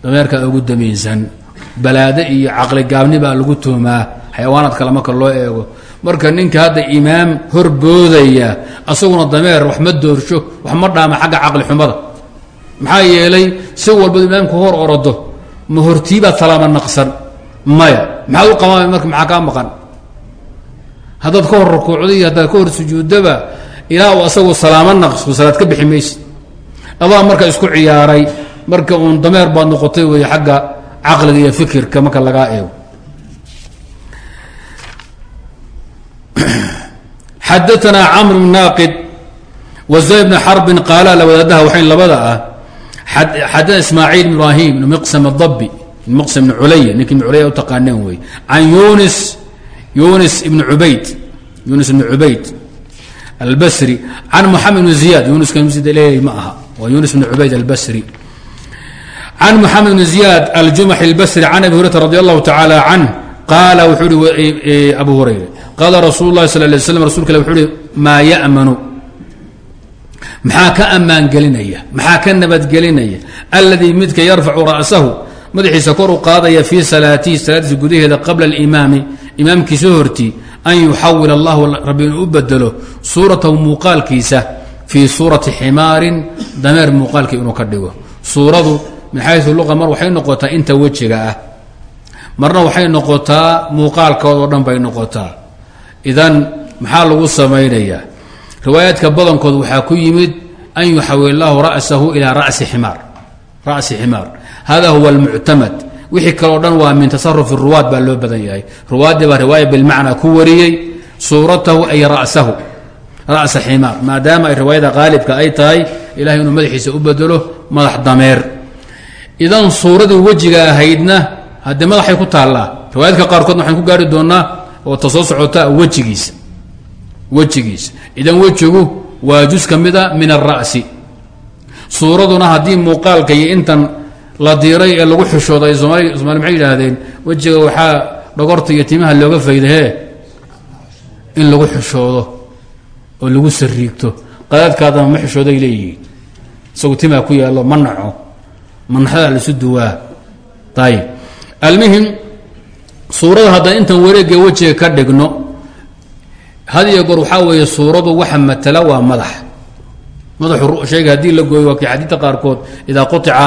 dameerkaa ugu damiinsan balaade iyo caqli gaabni baa lagu tuhmaa xayawaanaad kale marka loo eego. Marka ninka hadda imaam horboodaya asaguna dameer wax ma doorsho wax ma dhaama xagga caqli xumada. Maxaa yeelay si walbadu imaamku hor orodo ma hortiibaad salaama naqsan. Maya. Maxaad u qabaamay marka maxaa kaa maqan? Haddaad ka hor rukuucdo iyo haddaad ka hor sujuuddaba ilaa uu asagu salaamo naqsku salaad ka bixi mayse adaa marka isku ciyaaray marka uun dameer baad noqotay wey xagga caqliga iyo fikirka marka lagaa eego. Xadaanaa camr bn naaqid wazay bn xarbin qaala la waxayn labada ah. Xadana ismaaciil bn ibrahim miqsam adabi miqsam ibn culaya ninki ibn culaya u wey can yunis yunis ibn ubayd yunis ibn cubayd albasri. Can moxamed bn ziyad yunis ma aha. Waa yunis bn cubayd albasri can moxamed bn ziyad aljumaxi albasri can abi hurayrata radi allahu tacaala canh qaala wuxuu ihi abu hurayra qaala rasuulu lahi sal lay slam rasulka wuxuu uhi maa ya'manu maxaa ka ammaan gelinaya maxaa ka nabadgelinaya alladii midka yarfacu ra'sahu madaxiisa kor u qaadaya fii salaatihi salaadiisa gudaheeda qabla alimaami imaamkiisa hortii an yuxawil allahu rabbi inuu u bedelo suuratahu muuqaalkiisa fii suurati ximaarin dameer muuqaalkii inuu ka dhigo suuradu min xayu luqa mar waxay noqotaa inta wejiga ah. Marna waxay noqotaa muuqaalkoodoo dhan bay noqotaa. Idan maxaa lagu samaynayaa? Riwaayaadka badankood waxaa ku yimid an yuxawil allahu ra'sahu ilaa rasi imaar ra'si ximaar. Hada huwa almuctamad wixii kaleo dhan waa min tasarufi ruwaad baa loo badan yahay. Ruwaaddii baa riwaaya bilmacnaa ku wariyey suuratahu ay rasahu. Ra'sa ximaar. Maadaama ay riwaayada qaalibka ay tahay ilahay inuu madaxiisa u bedelo madax dameer idan suuradii wejiga ahaydna haddee madaxay ku taallaa riwaayadka qaarkoodna waxaan ku gaari doonaa oo ta soo socota wejigiisa wejigiisa idan wejigu waa jus ka mida min alra'si suuraduna haddii muuqaalka iyo intan la diiray ee lagu xishooday somaali somaali maxay yidhaahdeen? Wejiga waxaa dhogorta iyo timaha looga faydahee in lagu xishoodo oo lagu sariigto. Qadaadkaadama ma xishooday leeyihiin. Isagu timaa ku yaallo ma naco manaxdaa laisu duwaa. Ayib almuhim suurada haddaan intan wareegga wejiga ka dhigno had iyo goor waxaa weeye suuradu waxa matala waa madax. Madaxu shayga haddii la gooyo waa kii xadiidta qaarkood idaa qutica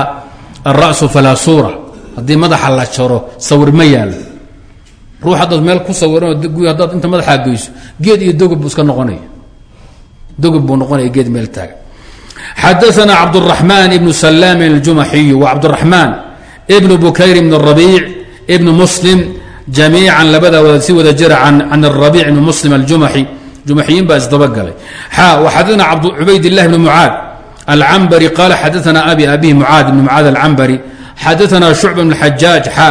alra'su falaa suura. Haddii madaxa la jaro sawir ma yaalo ruux haddaad meel ku sawiranoo haddaad inta madaxaa geyso geed iyo dogub buu iska noqonaya. Dogub buu noqonaya geed meel taaga xadaana cabdالرaحman ibn salaamin الjumaxiyu wa cabdالرaحmaan ibn bukayr ibn الrabiic ibn muslim jamiican labada wada si wada jira can الrabiic ibn muslim aljumaxi jumaxiyiin baa isdabagalay xa xadana cubayd الlah bn mucaad alcambari qala xadaana abi abihi mucaad ibn mucaad alcambari xadaana shucba bn xajaaj xa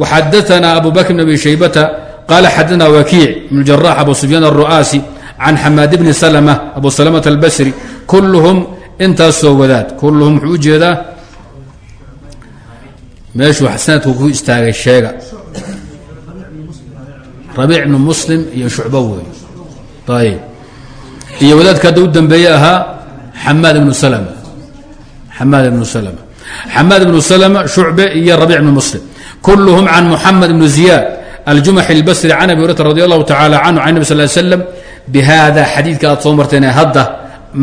وxadaana abu bakr bn abi shaybata qala xadaana wakiic ibn jarax abu sufyaan الru'aasi can xamaad bni slmة abu slmة اlbasri kulluhum intaasoo wadaad. Kulluhum wuxuu u jeedaa meeshuu sanadku ku istaagay sheega. Rabiic ibnu muslim iyo shucbo wey ayb iyo wadaadka hadda u dambeeye ahaa xamaad ibnu slma xamaad ibnu slma xamaad ibnu slma shucbe iyo rabic ibnu muslim. Kulluhum can muxamed ibnu ziyaad aljumaxi اlbasri can abi hurata radi allahu tacala canhu can nebi sal slam bhada xadiidka aad soo marteen hadda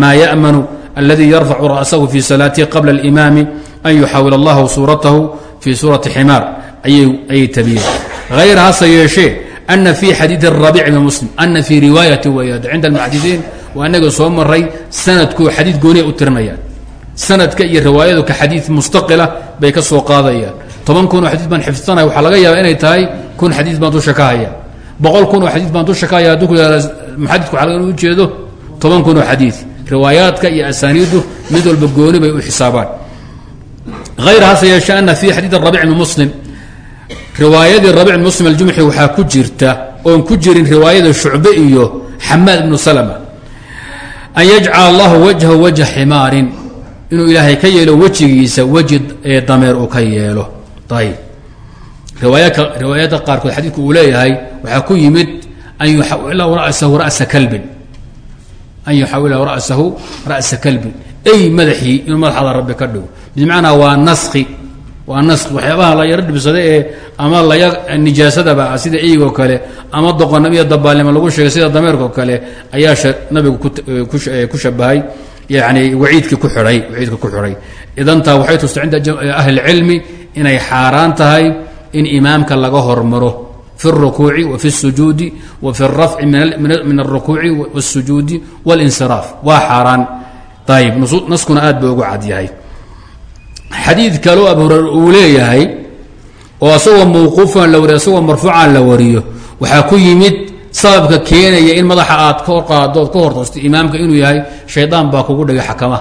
maa yأmanu اladii yarfacu ra'sahu fi salaatihi qabla اlimaami an yuxawil allahu suuratahu fi suurati ximaar ayay tabiyeen hayr hase yeeshee ana fi xadiidi rabic bn muslim ana fii riwaayati wayad cinda almuxadisiin waa inaga soo maray sanadku xadiid gooniya u tirinayaan sanadka iyo riwaayadu ka xadiid mustaqila bay ka soo qaadayaan toban kun oo xadiid baan xifdsanaya waxaa laga yaaba inay tahay kun xadiid baan dusha ka haya boqol kun oo xadiid baan dusha ka haya hadduu ku muxadidku waxa laga ujeedo toban kun oo xadiid riwaayaadka iyo asaaniiddu mid walba gooni bay u xisaabaan. Hayr hase yeeshe ana fi xadiid rabic bni muslim riwaayadii rabic bn muslim aljumxi waxaa ku jirta oon ku jirin riwaayada shucbe iyo xamaad ibnu salma an yajcala allahu wajhahu wajha ximaarin inuu ilaahay ka yeelo wejigiisa weji dameer uu ka yeelo. Ayib riwaayada qaarkood xadiidku uu leeyahay waxaa ku yimid an yuxawila rasahu ra'sa kalbin an yuxawilahu ra'sahu ra'sa kalbin ey madaxii inuu madaxada rabbi ka dhigo bimacnaa waa naski waa naski waxyaabaha la yaro dhibsaday ee ama laya nijaasadaba sida eygo kale ama doqonnimo iyo lagu sheegay sida dameerko kale ayaa nabigu ku shabahay yani waciidkii ku ihay waciidka ku xidhay idantaa waxay tusta cinda ahli اlcilmi inay xaaraan tahay in imaamka laga hormaro fi الrukuuci wa fi الsujuudi wa fi الrafci min الrukuuci wالsujuudi wاlinsiraaf waa xaaraan ayib naskuna aad ba ugu cadyahay xadiid kaloo abu hureyre uu leeyahay oo asagoo mawquufan la wariyo asagoo marfuucan la wariyo waxaa ku yimid sababka keenaya in madaxa aad ka qaado ka hortoosto imaamka inuu yahay shaydaan baa kugu dhigay xakama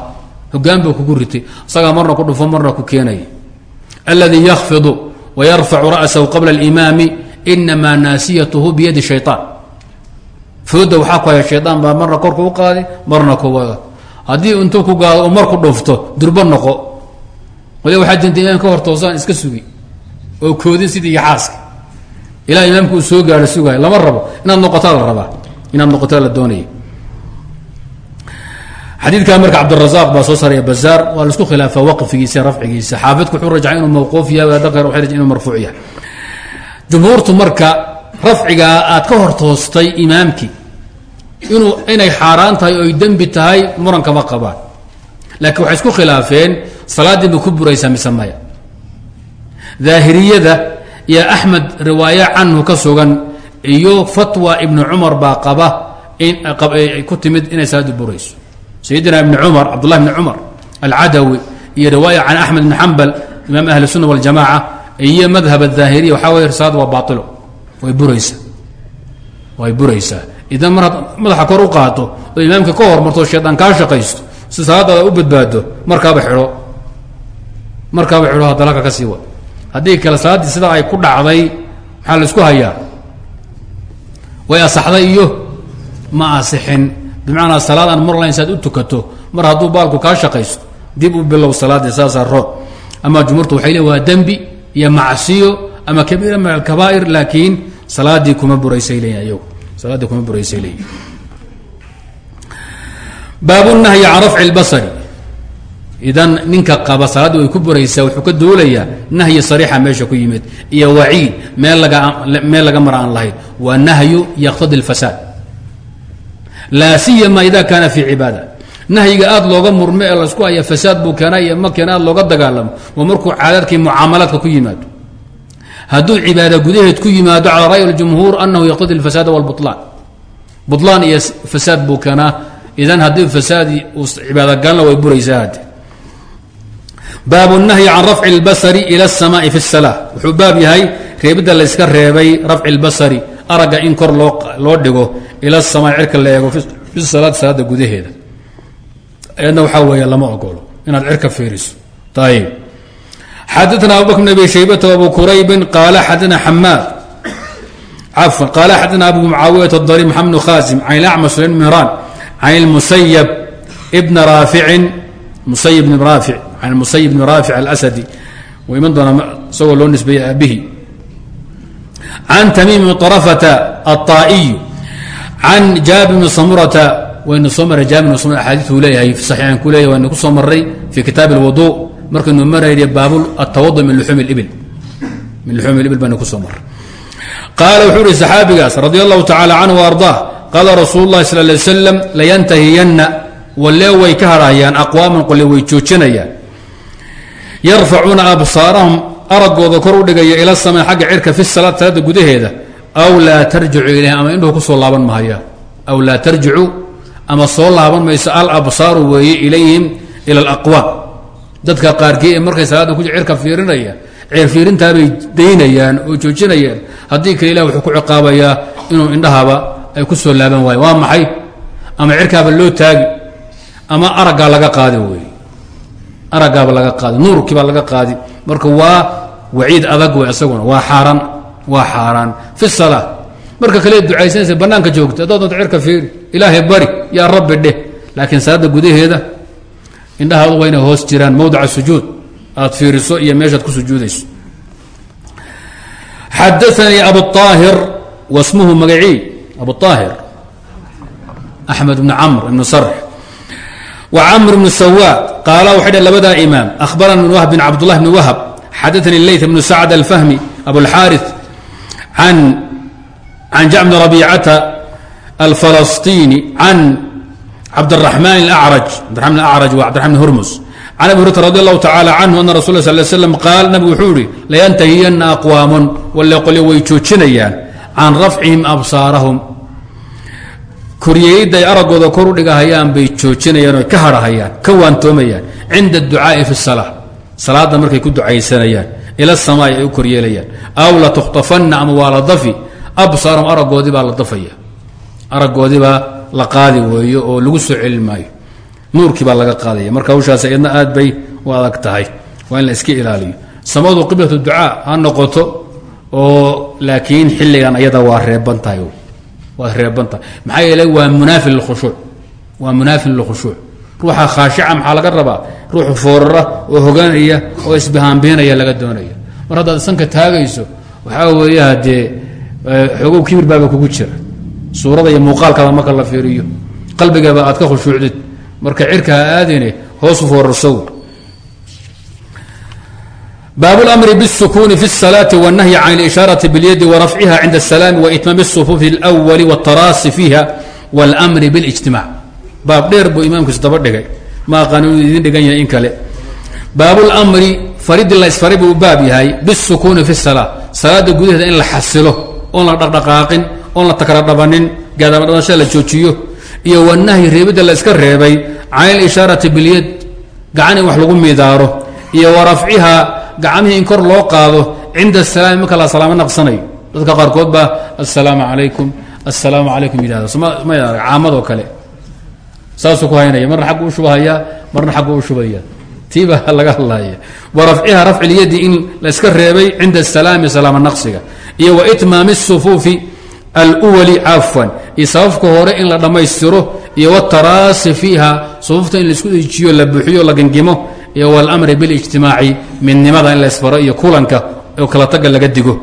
hogaan baa kugu ritay isagaa marna ku dhufo marna ku keenaya alladii yakfidu wayarfacu ra'sahu qabla اlimaami inamaa naasiyatuhu biyadi shayطaan fooda waxaa ku haya shaydaan baa marna korka u qaaday marna kuwada haddii intuu ku gaado mar ku dhufto durbo noqo wali waxaa dinta imaam ka hortoosaan iska sugi oo koodin sidii iyo xaaska ilaa imaamka uu soo gaaro sugaay lama rabo inaad noqotaa la rabaa inaad noqotaa la doonaya xadiidkan marka cabdirazaaq baa soo saaraya bazaar waa la isku khilaafa waqfigiisa rafcigiisa xaafidku wuxuu rajacay inuu mawquuf yahay wadaada qaar waxay jumhuurtu marka rafcigaa aad ka hortoostay imaamkii inuu inay xaaraan tahay oo ay dembi tahay murankama qabaan. Laakiin waxay isku khilaafeen salaaddii ma ku buraysaa mise maya. Daahiriyada iyo axmed riwaaye canhu ka sugan iyo fatwa ibnu cumar baa qaba ku timid inay salaaddu burayso. Sayidina ibni cumar cabdullah bni cumar alcadawi iyo riwaaya can axmed bni xambal imaam ahli sunna iyo madhab adaahiriya waxaa wey salaad waa baailo way buraysaa. Way buraysaa. Idan mar had madaxa kor u qaato oo imaamka ka hormarto shaydaan kaa shaqaysto si salaadaada u badbaado markaaba xidho. Markaaba xidho hadalaka ka sii wa haddii kale salaaddii sidaa ay ku dhacday maxaa la isku hayaa? Way asaxday iyo ma asixin. Bimacnaa salaad aan mar lahayn saad u tukato mar hadduu baalku kaa shaqaysto dib u bilow salaaddii saasaa roob ama jumhuurtu waxay le waa dembi iyo macsiyo ama kabiira min alkabaa'ir laakiin salaaddii kuma buraysay ayagu salaaddii kuma buraysay leeyihiin baabu nahyi can rafci اlbasri idan ninka qaba salaaddii way ku buraysaa wuxuu ka duulayaa nahyi sariixa meesha ku yimid iyo waciid meel laga meel laga mara aan lahayn. Waa nahyu yaqtadi اlfasaad laa siyama ida kaana fii cibaada nahyiga aad looga murmo ee laisku haya fasaad buu keena iyo ma keena aad looga dagaalamo waa markuu caadaadkii mucaamalaadka ku yimaado hadduu cibaada gudaheed ku yimaado calى ra'yi اljumhuur anahu yaqtadi اlfasaada wاlbuطlaan buطlaan iyo fasaad buu keenaa idan haddii fasaad cibaada galna way buraysaa hadde baabu nahyi can rafci اlbasri ilى الsamaai fi الsalaa wuxuu baab yahay reebidda layska reebay rafci اlbasari aragga in kor loo loo dhigo ila الsamaa cirka la eego fi salaati salaada gudaheeda ayadna waxaa weeye lama ogolo inaad cirka fiiriso. Ayb xadana abu bakr bn abi shaybata abu quraybin qaala xadana xamaad cafan qaala xadana abu mucaawiyat dari maxamed bn khaasim can ilacmash n mihran can ilmusayab bna raaficin musayib bn raafic can ilmusayib bni raafic alasadi wuu iman doonaa isagoo loo nisbeeyey aabihi can tamiim rafata aلطaa'iy can jaabir bni samurata waynu soo maray jaabir bn samura axaadiiuu leeyahay saxiixan ku leeyahy waynu ku soo maray fi kitaab اlwudu markaynu marayna baabu atawadu min luxuum اibil min luxuum اlibil baynu ku soo maray qaala wuxuu uhi saxaabigaas radi allahu tacala canhu ardaa qaala rasuulu اllahi sal lay slam layantahiyanna walee way ka hadhayaan aqwaaman qole way joojinayaan yarfacuuna absaarahum araggooda kor u dhigaya ila samaa xagga cirka fi salaat salaada gudaheeda aw laa tarjicu ilayhim ama indhuhu kusoo laaban mahayaan aw laa tarjicu ama soo laaban mayso al absaaru weeye ilayhim ila alaqwaam dadka qaarkii ee markay salaadda ku cirka fiirinaya ceer fiirintaabay daynayaan oo joojinayaan haddii kale ilah wuxuu ku ciqaabayaa inuu indhahaba ay ku soo laaban waayan waa maxay? Ama cirkaaba loo taagi ama araggaa laga qaadi wey araggaaba laga qaadi nuurkiibaa laga qaadi. Marka waa waciid adag wey isaguna waa xaaraan waa xaaraan. Fi salaa marka kale ducaysanaysa bannaanka joogto haddaad cirka fiiri ilaahay bari yaa rabbi dheh. Laakiin salaadda gudaheeda indhahaadu waa hoos jiraan. Mawdaca sujuud. Aad fiiriso iyo meeshaad ku sujuudayso. Xadaanii abu aahir wasmuhu magacii abu aahir axmed bn camr ibn sarx wa camr bn sawaad. Qaala waxay dhh labadaa imaam. Ahbarana bn wahb bin cabdullah bn wahb xadaanii leyt bnu sacd alfahmi abulxaari can can jac bn rabicata alfalastiini can cabdiraxmaan alacraj cabdiraman alacraj waa cabdiraxman hurmus can abi hurata radi allahu tacala canhu ana rasul sal l slam qaal nabigu wuxuu yihi layantahiyanna aqwaamun walle qolyo way joojinayaan can rafcihim absaarahum koryeeyidda ay araggooda kor u dhigahayaan bay joojinayaan oy ka harhahayaan ka waantoomayaan cinda adducaa'i fi salaa salaadda markay ku ducaysanayaan ila samaai ay u koryeelayaan aw la tukhtafanna ama waa la araggoodii baa la qaadi weeyo oo lagu soo celi maayo. Nuurkii baa laga qaadaya. Marka hawshaas iyadna aad bay u adag tahay. Waa in la iska ilaaliyo. Samadu qiblatu ducaa ha noqoto oo laakiin xilligan ayada waa reeban tahay waad reeban tahay. Maxaa yeele waa munaafi lilkhushuuc waa munaafi lilkhushuuc ruuxa khaashica maxaa laga rabaa? Ruuxu foorara oo hogaanaya oo isbihaanbiinaya laga doonaya. Mar haddaad sanka taagayso waxaa weeye haddee xoogow kibir baaba kugu jira suurada iyo muuqaalkaada marka la fiiriyo qalbigaaba aad ka khushuucdid marka cirka ha aadine hoosu foorarsow baab اlأmri bالsukuni fi الsalaaةi والnahyi can اlإshaaرaةi bاlyadi warafciha cinda الsalaami waitmaam الصufuufi اlأwali wالtaraasi fiiha wاlأmri bاlijtimac baab dheer buu imaamkiisu daba dhigay ma aqaan inuu idin dhigan yahay in kale baab اlأmri faridii la isfaray buu baab yahay bالsukuni fi الsalaa salaada gudaheeda in la xasilo oon la dhaqdhaqaaqin oon la takara dhabanin gaadaama dhadashaa la joojiyo iyo wanahyi reebidda la iska reebay can ilishaarati bilyad gacan in wax lagu midaaro iyo wa rafciha in kor loo qaado cinda asalaami marka la salaamo naqsanayo. Dadka qaarkood baa assalaamu calaykum assalaamu calaykum yidhahda sma yar caamadoo kale. Saasuu ku haynaya marna xaggu u marna xaggu u shubaya laga hadlaya wa rafciha in la iska reebay cinda asalaami salaama naqsiga. Iyo wa itmaami sufuufi alwali cafwan iyo sababka hore in la dhammaystiro iyo wtaraasi fiiha sufuufta in laisku dejiyo la buuxiyo la gangimo iyo wاlmri biاlijtimaaci midnimada in la isfaro iyo kulanka oo kala taga laga digo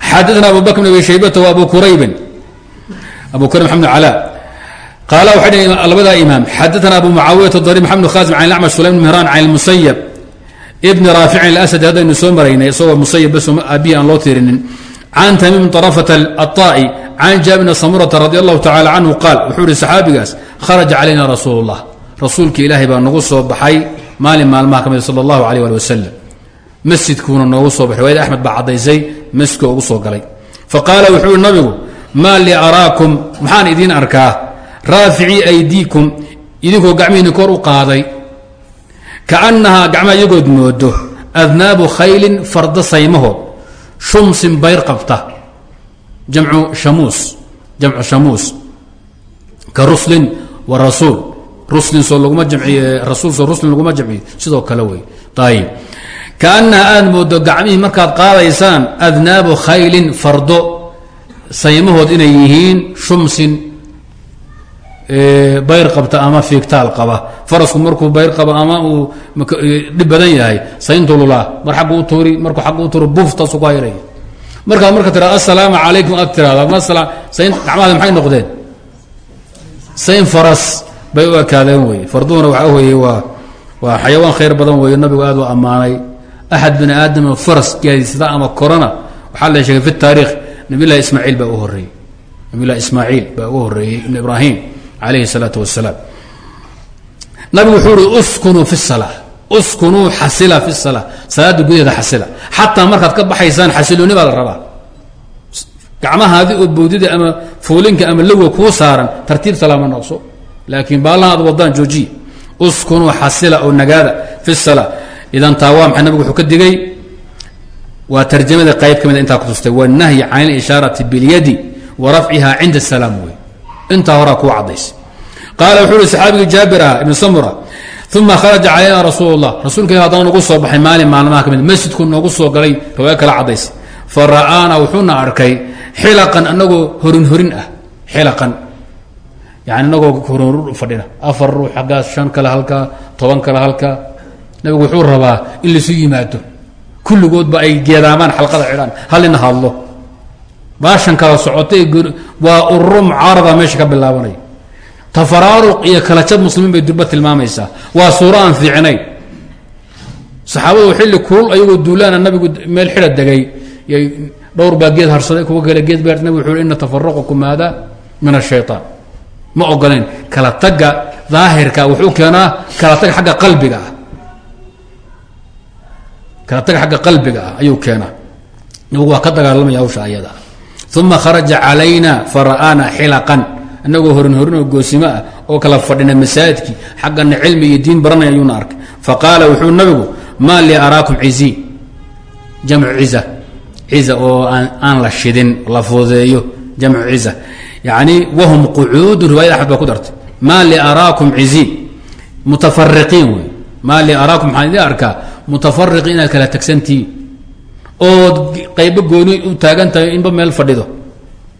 xadana abu bakr bn abi shaybata w abu quraybin abu qurayb mxamed cala qaala waxay dhn labadaa imaam xadaana abu mucaawiyata dari mxamed khaasim can acmash sulaym bn mihran can اlmusayab bni raaficin اlasadi haddaynu soo maraynay isagoo musayab bas abihi aan loo tirinin can tamiim طarafat aلطaa'i can jaabir bn samurata radi allahu tacala canhu qaal wuxuu ihi saxaabigaas kharaja calayna rasuul اllah rasuulka ilaahay baa nagu soo baxay maalin maalmaha ka mid sal allahu aleyh ali wasalam masjidkuuna noogu soo baxay waayad axmed baa caddaysay masjidka ugu soo galay fa qaala wuxuu ihi nabigu maa li araakum maxaan idiin arkaa raaficii aydiikum idinkoo gacmihiinni kor u qaaday kaannahaa gacmaha iyagood moodo adnaabu khaylin farda saymahood shumsin bayr qabta. Jamcu shamuus jamcu shamuus. Ka ruslin wa rasuul. Ruslin soo laguma jamciye rasuul soo ruslin laguma jamciyo sidoo kale wey. Ayib kaannaha aada moodo gacmihii markaad qaadaysaan adnaabu khaylin fardo. Saymahood inay yihiin shumsin bayr qabta ama fiigtaal qaba. Farasku markuu bayr qabo ama uu dhib badan yahay sayntu lulaa mar xaggu u tuuri markuu aggu u tuuri buf taasu ku hayraya markaad marka tiraado assalaamu calaykum aad tiraado sayn gacmahada maxay noqdeen? Sayn faras bay u ekaadeen wey. Farduhuna waxaa weeye waa waa xayawaan khayr badan weeye nabigu aad u ammaanay. Axad bini aadama faras gaadiisada ama korona waxaa la sheegay fi taarikh nabiy llahi ismaaciil baa u horreeyey. Nabiy llahi ismaaciil baa ugu horreeyey ibn ibraahim calayhi salaatu wasalaam nabigu wuxuu uhi uskunuu fi salaa uskunuu xasila fi salaa salaada gudaheeda xasila. Xataa markaad ka baxaysaan xasilooni baa la rabaa. Gacmahaadi oo bowdida ama foolinka ama lowga kuu saaran tartiib salaama noqso laakiin baalaha ad wadaan joojiya uskunuu xasila oo nagaada fi salaa idan taa waa maxay nabigu wuxuu ka digay? Waa tarjamada qayb ka mida intaa ku tustay wanahyi can ilishaarati biاlyadi wa rafciha cinda asalaam wey intaa horaa kuu caddays. Qaala wuxuu uhi saxaabigii jaabir ah samura uma kharaja calayna rasuul اllah rasuulka ilah haddana nagu soo baxay maalin maalmaha ka mid masjidku noogu soo galay riwaaya kala caddays. Fa ra'aana wuxuuna arkay xilaqan anagoo horin horin ah xilaqan. Yani inagoo horor fadhina. Afar ruux xaggaas shan kale halkaa toban kale halkaa nabigu wuxuu rabaa in laisu yimaado. Kulligoodba ay geedaamaan xalqada xidhaan hallina hadlo baashan kala socotay waa ururo mucaarada meesha ka bilaabanaya tafaraaruq iyo kala jab muslimiin bay durba tilmaamaysaa. Waa suuro aan fiicnayn saxaabadu xilli kulul ayagoo duulaana nabigu meel xidha degay. Dhowr baa geed harsaday kuwa kale geed baa nabig wuxuu ina tafaruqakum hada min ashayطaan ma ogolayn kala tagga daahirka wuxuu keenaa kala tag agga qalbiga ah. Kala tag agga qalbiga ah ayuu keenaa. Nabigu waa ka dagaalamaya hawsha ayada uma kharaja calayna fara'aana xilaqan inagoo horin horin oo goosimo ah oo kala fadhina masaajidkii xaggana cilmi iyo diin baranaya ayuuna arkay faqaala wuxuu nabigu maa lii araakum cizi jamcu ciza ciza oo aan la shidin la fududeeyo jamcu ciza yani wahum qucuudu riwayad axmed baa ku dartay maa li araakum ciziin mutafariqiin wey maa li araakum maxaan idin arkaa mutafariqiin inaad kala tagsantihiin ood qaybo gooni u taagan tahay inba meel fadhido.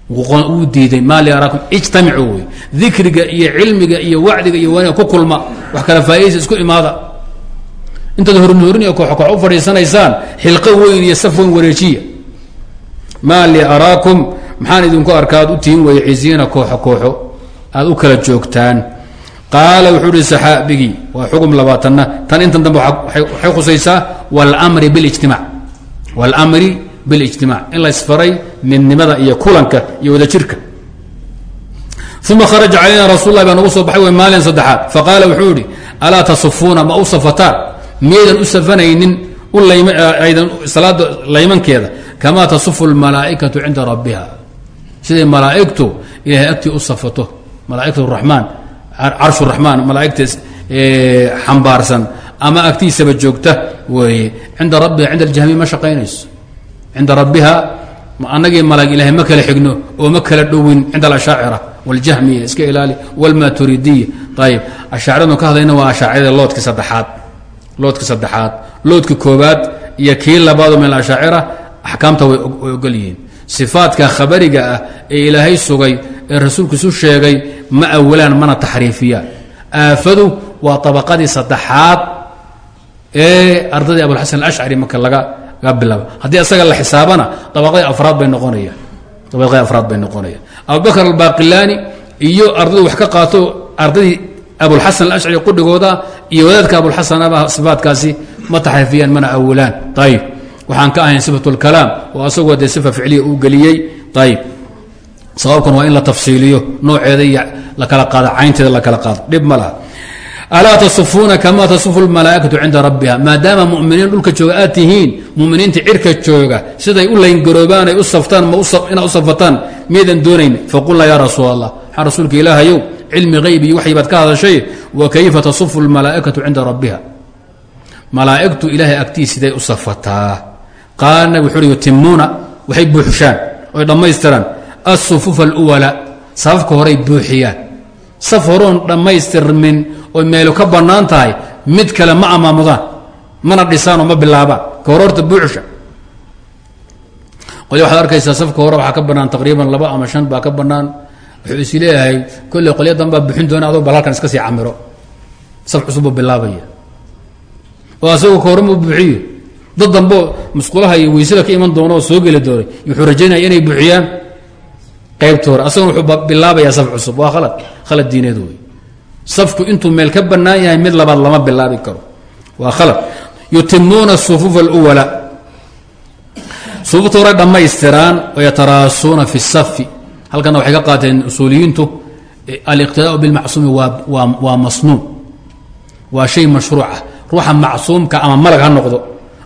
Wuu diiday maa li araakum ijtamicu wey dikriga iyo cilmiga iyo wacdiga iyo waniga ku kulma wax kala faa'idaysa isku imaada. Intaad horin iyo koox koox u fadhiisanaysaan xilqo weyn iyo saf weyn wareejiya. Maa li araakum maxaan idinku arka ad u tihin weeye ciziina kooxo kooxo aad u kala joogtaan. Qaala wuxuu ihi saxaabigii waa xugum labaatanna tan intan dambe waxay khusaysaa wlmri bilijtimac wاlmri biاlijtimac in la isfaray midnimada iyo kulanka iyo wadajirka uma kharaja calayna rasul lah baa nagu soo baxay way maalin saddexaad faqaala wuxuu ihi alaa tasufuuna ma u safataan miyaydan u safanaynin aydan salaada laymankeeda kamaa tasufu اlmalaa'ikatu cinda rabbiha siday malaaigtu ilahay agtii u safato malaaigt ramaan carshu raxmaan malaaigta xambaarsan ama agtiisaba joogta weeye cinda rabbiha cinda aljahmiya ma shaqaynayso. Cinda rabbiha anagii malaag ilahay ma kala xigno oo ma kala dhowin cinda alashaacira waljahmiya iska ilaali wlmaturidiya ayib ashaaciradu ka hadlayna waa ashaacirada loodki saddexaad loodki saddexaad. Loodki koobaad iyo kii labaadoo min alashaacira axkaamta way ogol yihiin. Sifaadka khabariga ah ee ilaahay sugay ee rasuulkiisu sheegay ma awalaan mana taxriifiyaan aafadu waa abaqadii saddexaad ee ardadii abulxasan alashcari marka laga bilaabo. Haddii asaga la xisaabana abaqadii afraad bay noqonayaan abaqadii afraad bay noqonayaan abubakr albaqilaani iyo ardadii wax ka qaato ardadii abulxasan alashcari qudhigooda iyo wadaadka abulxasan aba sifaadkaasi ma taxriifiyaan mana awalaan ayib waxaan ka ahayn sifat اlkalaam oo asagoo dee sifa ficliya uu geliyey. Ayib sababkan waa in la tafsiiliyo nooceeda iyo lakala qaado caynteeda lakala qaado. Dhib ma alaa tasufuuna kama tasufu اlmalaaikatu cinda rabbiha maadaama muminiin dhulka jooga aad tihiin muminiinta cirka jooga siday u layngaroobaan ay u saftaan inaad u safataan miyaydan doonayn. Faqulnaa ya rasuul allah waxaa rasuulka ilaahayow cilmi hayb iyo waxyi baad ka hadashay? Wa kayfa tasufu اlmalaaikatu cinda rabbiha malaa'igtu ilaahay agtiis siday u safataa. Qaala nabig wuxu uhi yutimuuna waxay buuxshaan oy dhammaystiraan. Asufufa alwala safafka horay buuxiyaan saf horoon dhammaystirmin oy meelu ka bannaan tahay mid kale ma amaamudaan mana dhisaanoo ma bilaabaan ka hore horta qolya waxaad arkaysaa safka hore waxaa ka bannaan taqriiban laba ama shan baa ka bannaan. Wuxuu is leeyahay kolley qolya dan baa buuxin doona adoo bal halkan iska sii camiro. Saf cusubuu bilaabaya. Oo asagoo ka buuxiyo dad dambo musqulaha iyo weysada ka iman doona oo soo geli doonay. Wuxuu rajaynaya inay buuxiyaan qaybta hore asaguna wuxuu bilaabayaa saf cusub. Waa khalad khalad diineed wey safku intuu meel ka bannaan yahay mid labaad lama bilaabi karo. Waa khalad. Yutimuuna sufuufa alwala sufuufta hore dhammaystiraan wayataraasuuna fi safi halkana waxay ka qaateen usuuliyiintu aliqtidaau bilmacsuumi waa waa masnuun. Waa shay mashruuca ruuxa macsuumka ama malag ha noqdo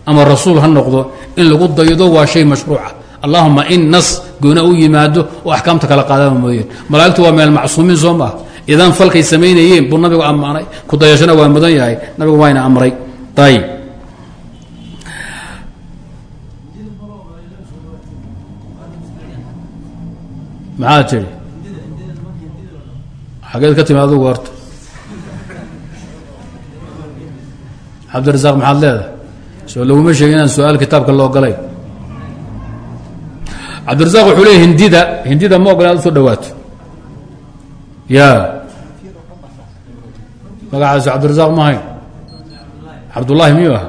ama rasuul ha noqdo in lagu daydo waa shay mashruuca allahuma in nas goona u yimaado oo axkaamta kala qaadaba mooyeen. Malaa'igtu waa meel macsuumiin soo maaha idan falkay samaynayeen buu nabigu ammaanay. Ku dayashana waa mudan yahay. Nabigu waayna amray. Ayib maxaad tidhi xageed ka timi adugu horta. Cabdirasaaq maxaad leedahay? Soo laguma sheegi inaan su'aal kitaabka ogolay cabdirasaaq wuxuu leey hindida hindida ma ogola ad u soo dhawaato. Ya magacaas cabdirasaaq mahayn cabdullaahi miyuu aha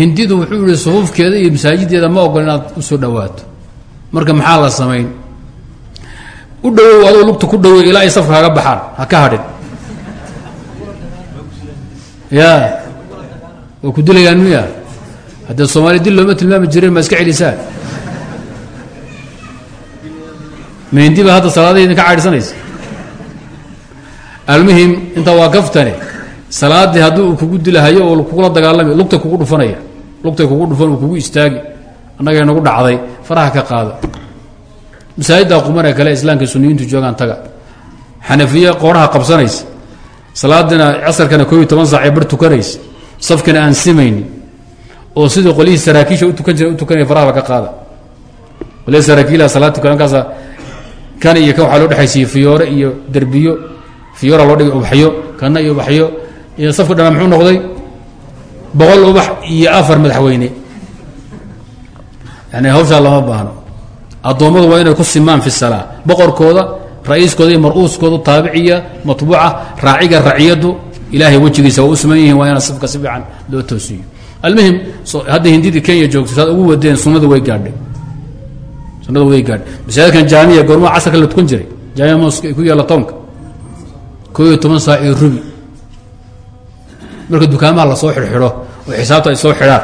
hindidu wuxuu yihi suhuufkeeda iyo masaajideeda ma ogol inaad u soo dhawaato. Marka maxaa la samayn? U dhawow adoo lugta ku dhawoy ilaa ay safka kaga baxaan ha ka hadhin. Ya waa ku dilayaan miya haddee soomaaliya dil looma tilmaami jireen ma iska celisaan. Mindi ba hadda salaadahi idinka almuhim intaa waa gaftane uu kugu dilahayo oo kugula dagaalami lugtay kugu dhufanaya. Lugtay kugu dhufan uu kugu istaagi annagay nagu dhacday faraha ka qaada masaajidda qumane kale islaamka suniyiintu joogaan taga. Xanafiye qooraha qabsanaysa. Salaadina casarkana koob toban saac ee bar tukanaysa. Safkana aan simaynin oo sidii qolyihii saraakiisha u tukan jira u tukanaya farahaba ka qaada. Qolihii saraakiilaha salaad tukan markaasa kan iyo kan waxaa loo dhexaysiiye fiyoore iyo derbiyo fiyoora loo dhigay ubaxyo kana iyo ubaxyo iyo safka dhana muxuu noqday? Boqol ubax iyo afar madaxweyne. Yani hawshaa lama baahno. Addoommadu waa inay ku simaan fi salaa boqorkooda ra'iiskooda iyo mar-uuskooda taabiciya matbuuca raaciga raciyadu ilaahay wejigiisa waa u siman yihiin waa inaa safka si fiican loo toosiyo almuhim hadda hindidii kenya joogto saad ugu wadeen sunada way gaadhay. Sunada way gaadhay. Masaajidkan jaamiya goormaa casarka la tukan jiray. Jaamiya moska ku yaalla toonka. Koo iyo toban saac iyo rubi marka dukaamaha la soo xidhxidho oo xisaabta ay soo xidhaan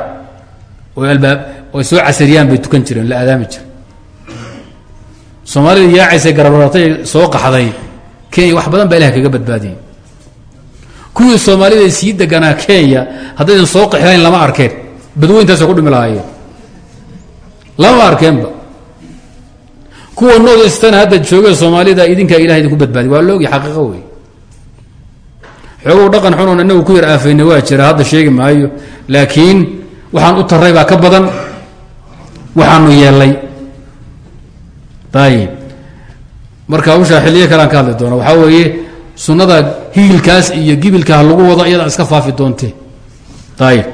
oo albaab oo ay soo casariyaan bay tukan jireen la aadaami jira soomaalida yaacaysay garabaratay soo qaxday. Kenya wax badan baa ilaha kaga badbaadiyey kuwii soomaalida sii deganaa kenya haddaydan soo qaxdayn lama arkeen. Badweyntaasay ku dhimi lama arkeenba. Kuwa noodistana hadda joogee soomaalida idinkaa ilaha idinku badbaadiy waa loogi xaqiiqo wey xoogow dhaqan xunoon inagu ku yar waa jira hadda sheegi maayo. Laakiin waxaan u taray baa ka badan waxaanu yeelay ayib marka hawshaa xilliyo kalean ka hadli doona waxaa weeye sunnada hiilkaas iyo gibilkaa lagu wado iyada iska faafi doonte. Ayib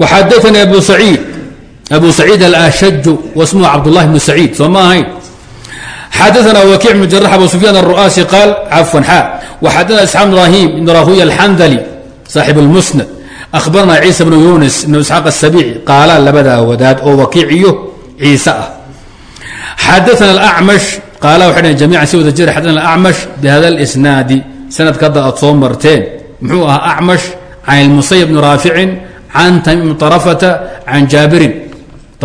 waxadaanii abu saciid. Abu saciid alashaju wasmuhu cabdullahi bnu saciid. Soo ma ahayn? Xadaana wakiic bnu jarax abu sufyaan aru'aasi qaal cafwan xa waxadana isxaaq ibrahim ibn rahuya alxandali saaxib lmusnad ahbarana ciisa bnu yunis ibnu isxaaq asabici qaala labadaa wadaad oo wakiic iyo ciise ah. Xadaana alacmash qaala waxay dhaheen jamiican si wada jira xadana alacmash bihada alisnaadi. Sanadka hadda aad soo marteen. Muxuu ahaa acmash can ilmusayib bni raaficin can tamim tarafata can jaabirin.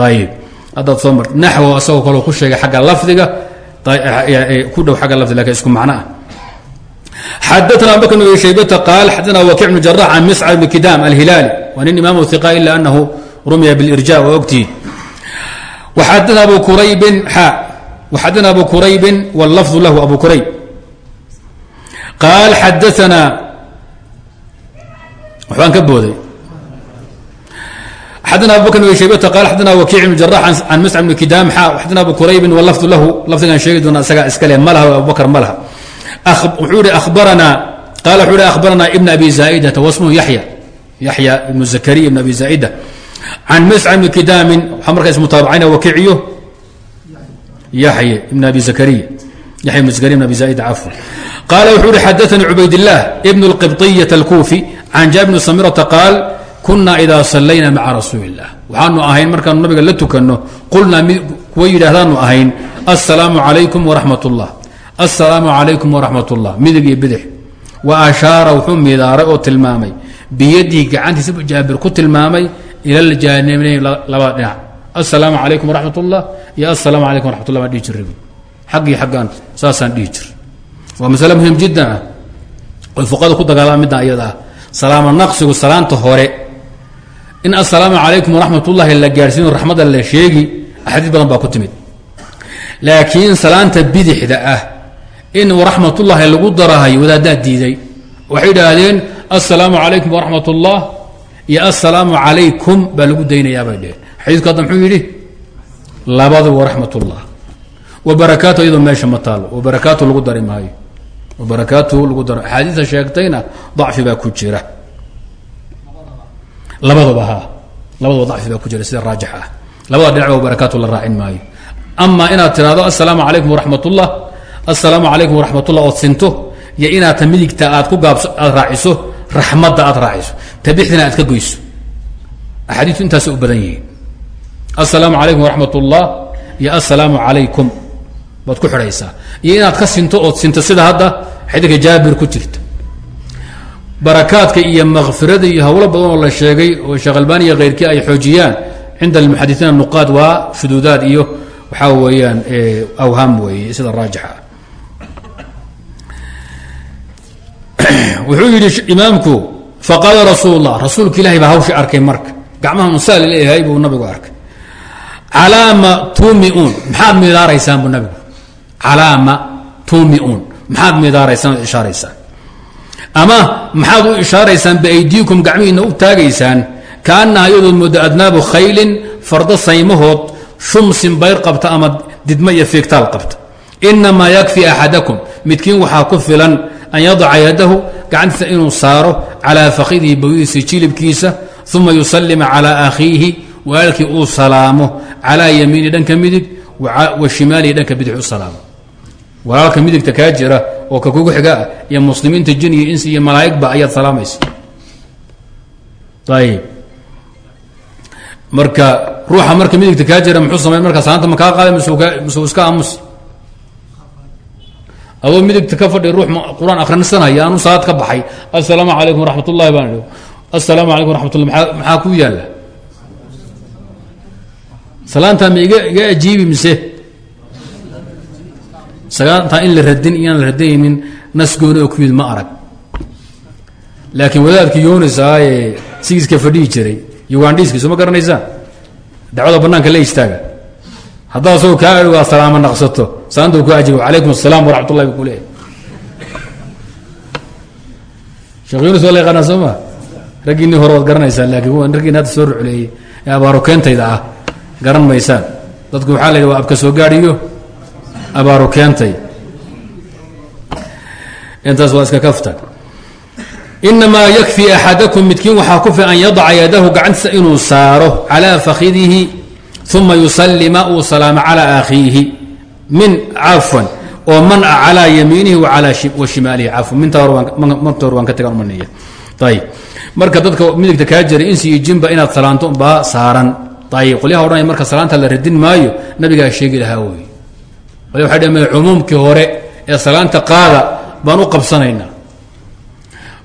Ayib haddaad soo marteen. Naxwo ku sheegay xagga lafdiga. Ku dhow agga lafdi laakiin isku macno ah. Xadaana abubakr bn shaybata qaal xadaana wakic bnu jarax can miscad bni kidam alhilaali. Waa nin imaamu iqa ila anahu rumiya bilirja waa waxadana abu quraybin wاlafظu lahu abu qurayb qaal xadaana waxbaan ka booday xadana abu bakr shaybata qaal xadana wakiic bn jarax can mascad bni kidam xa xadana abu quraybin wlafdu lahu lafdigaan sheegi doona isagaa iskale ma laha abubakr ma laha wuxuu ihi abaranaa qaala wuxuu ihi akhbaranaa ibn abi zaa'idata wasmuhu yaxya yaxya ibnu zakariya ibn abi zaa'ida can mascad bni kidaamin waxaa markaa ismutaabacayna wakiiciyo yaxya ibn abi zakariya yaxya ibn zakariya ibn abi zaa'ida cafwan qaala wuxuu ihi xadaanii cubaydillaah ibn اlqibطiyata alkuufi can jaabir bni samirata qaal kuna idaa sallayna maca rasuuli illah waxaanu ahayn markaanu nabiga la tukanno qulnaa mid kuwa yidhaahdaanu ahayn assalaamu calaykum waraxmat اllah assalaamu calaykum waraxmat اllah midig iyo bidix wa ashaara wuxuu midaaray oo tilmaamay biyadihi gacantiisa jaabir ku tilmaamay ila ljaanibayn labada dhinac assalaamu calaykum waraxmat اllah iyo assalaamu calaykum waraxmat llah baan dhihi jirray xaggii xaggaan saasaan dhihi jir waa masale muhiim jiddan ah fuqada ku dagaalama middan iyada naqsigu salaanta hore. In assalaamu calaykum waraxmat ullahi la gaadhsiino raxmadda la sheegi axaadiis badan baa ku timid. Laakiin salaanta bidixda ah in waraxmatullaahi lagu darahayo wadaaddaa diiday. Waxay idhaahdeen assalaamu calaykum waraxmat ullah iyo assalaamu calaykum baa lagu daynayaa bay dheheen xadiisku hadda muxuu yidhi labadu waraxmat ullah wa barakaatu iyadoo meesha ma taalo. Wa barakaatu lagu dari maayo. Wa barakaatu lagu dar axaadiista sheegtayna dacfi baa ku jira. Labadaba ha. Labadaba dacfi baa ku jira sida raajix ah. Labada dhinac ba barakaatu la raacin maayo. Ama inaad tirahdo assalaamu calaykum waraxmat assalaamu calaykum waraxmat ullah ood sinto iyo inaad ta aad ku gaabso aad raaciso raxmadda aad raaciso ta bixdina aad ka goyso. Axaadiistu intaasay u badan yihiin assalaamu calaykum waraxmat ullah iyo assalaamu calaykum baad ku xidhaysaa inaad ka sinto ood sinto sida hadda xadiidka jaabir ku jirta barakaadka iyo makfirada iyo hawlo badan oo la sheegay oo sheekh iyo keyrkii ay xoojiyaan cinda almuxadisiina nuqaad waa shuduudaad iyo waxaa weeyaan awhaam weeye sida raajixa. Wuxuu yidhi imaamku faqaala rasuul rasuulka ilahay baa hawshii arkay marka. Gacmaha unsaal leeyahay buu nabigu arkay calaama tumiuun maxaad midaaraysaan buu nabigu? Calaama tumiuun maxaad midaaraysaan oo ishaaraysaan? Ama maxaad u ishaaraysaan biaydiikum gacmihiina u taagaysaan kaanaha iyadood moodo adnaabu khaylin fardo saymahood shumsin bayr qabta ama didmo iyo fiigtaal qabta. Inamaa yakfi axadakum. Midkiin waxaa ku filan an yadaca yadahu gacantiisa inuu saaro calaa fakidihi bogidiisa jilibkiisa uma yusalima calaa akhiihi walaalkii uu salaamo calaa yamiini dhanka midig wa shimaalihi dhanka bidix u salaamo. Walaalka midigta kaa jira oo ka kugu xiga ah iyo muslimiinta jin iyo insi iyo malaa'igba ayaad salaamaysa. Ayib marka ruuxa marka midigta kaa jira muxuu samayn marka salaanta ma qaaday msuu iska aamusi adoo midigta ka fadhi ruux qur'aan akhrinsanaya anu salaad ka baxay. Assalaamu calaykum waraxmat ullahi baan assalaamu calaykum waraxmat ullah maxaa ku yaalla salaantaa ma iga ajiibi mise? Salaantaa in la radin iyaan la radinaynin nas gooni oo ku yid ma arag. Laakiin wadaadkii yunis ah ee sigiiska fadhihi jiray ugandhiiski soo ma garanaysaan dacwada banaanka la istaaga. Haddaa asagoo kaa adhigaa salaamo naqsato salaanta ku ajibo calaykum asalaam waraxmat ullahi sheekh yunis waa la yaqaanaa soo ma? Raggiinii hore waad garanaysaan laakiin kuwan raggiini hadda soo rucleeyey. Ee abaaro ah garan maysaan dadku waxaa la yidhi waa abka soo gaadhiyo abaaro keentay. Intaas waa iska kaftan inamaa yakfi axadakum midkiin waxaa ku fi an yadaca yadahu gacantiisa inuu saaro calaa fakidihi uma yusalima uu salaamo calaa akhiihi. Min cafwan oo man calaa yamiinihi wa shimaalihi. Cafwan minta marta hor waan ka tagan umanaya ayib marka dadka midigta kaa jira insi iyo jinba inaad salaanto baa saaran ayib qolyaha odhanaya marka salaanta la radin maayo nabigaa sheegi lahaa wey qolya waxay dhaheen cumuumkii hore ee salaanta qaada baan u qabsanaynaa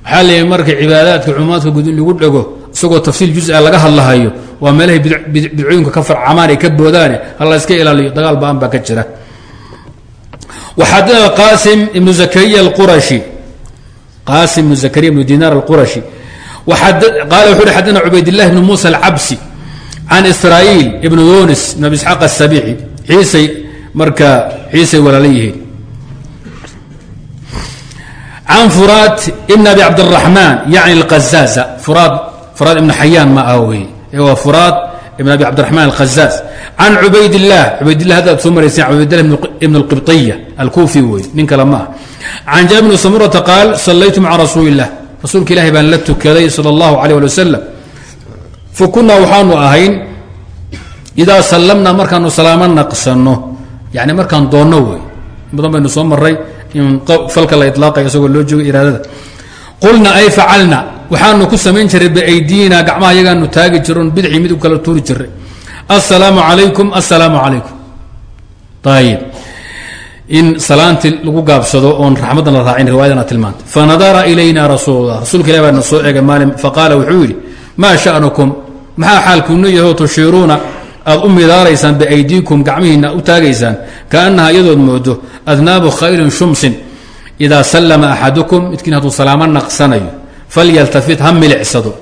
waxaa leeyahay marka cibaadaadka cumuumaadka guud lagu dhego isagoo tafsiil juz-a laga hadlahayo waa meelahay bidcooyinka ka farcamaan ay ka boodaane hala iska ilaaliyo dagaal ba'an baa ka jira waxadana qaasim ibnu zakariya alqurashi qaasim ibnu zakariya ibnu dinaar alqurashi qaala wuxu uhi xadana cubaydillahi ibnu muusa alcabsi can israa'iil ibnu yunis ibn abi isxaaq asabici ciisay marka ciisay walaala yihiin can furaad ibn abi cabdiraxmaan yacni alqazaaza furaad furaad ibnu xayaan ma ah wey waa furaad ibn abi cabdiraxmaan alkhazaaz can cubaydillah cubaydillah haddaad soo marayseen cubaydillah ibn alqibطiya alkuufi wey nin kale ma ah can jaabir bni samurata qaal sallaytu maca rasuuli illah rasuulka ilahi baan la tukaday sala allahu alayh ali wasalam fa kunaa waxaanu ahayn idaa sallamna markaanu salaamo naqsanno. Yani markaan doonno wey badan baynu soo maray in falka la ilaaqayo isagoo loo joogo iraadada. Qulna ay facalna. Waxaanu ku samayn jiray biaydiina gacmaha yagaanu taagi jiron bidxii mid u kala tuuri jiray assalaamu calaykum assalaamu calaykum. Ayib in salaantii lagu gaabsado oon raxmaddan la raacin riwaayadana tilmaantay. Fanadara ilayna rasuulullah. Rasuulka ilah baana soo eegay maalin faqaala wuxuu yidhi maa sha'nukum maxaa xaalkuunu yaho tushiiruuna? Aad u midaaraysaan biaydiikum gacmihiina u taagaysaan. Kaannaha iyadood moodo adnaabu khayrin shumsin. Idaa sallama axadukum midkiin hadduu salaamo naqsanayo falyaltafit ha milicsado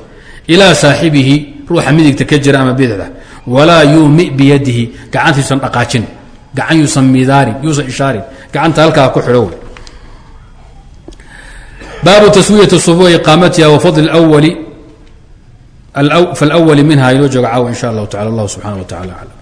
ilaa saaxibihi ruuxa midigta ka jira ama bidixda walaa yuumi biyadihi gacantiisan dhaqaajin. Gacan yuusan midaarin yuusan ishaarin. Gacanta halkaa ku xidho baabu taswiyati sufu iqaamatiha wa fadli wali falwali minha inoo jooga caawa in sha allahu tacala allah subxana wa tacala aclam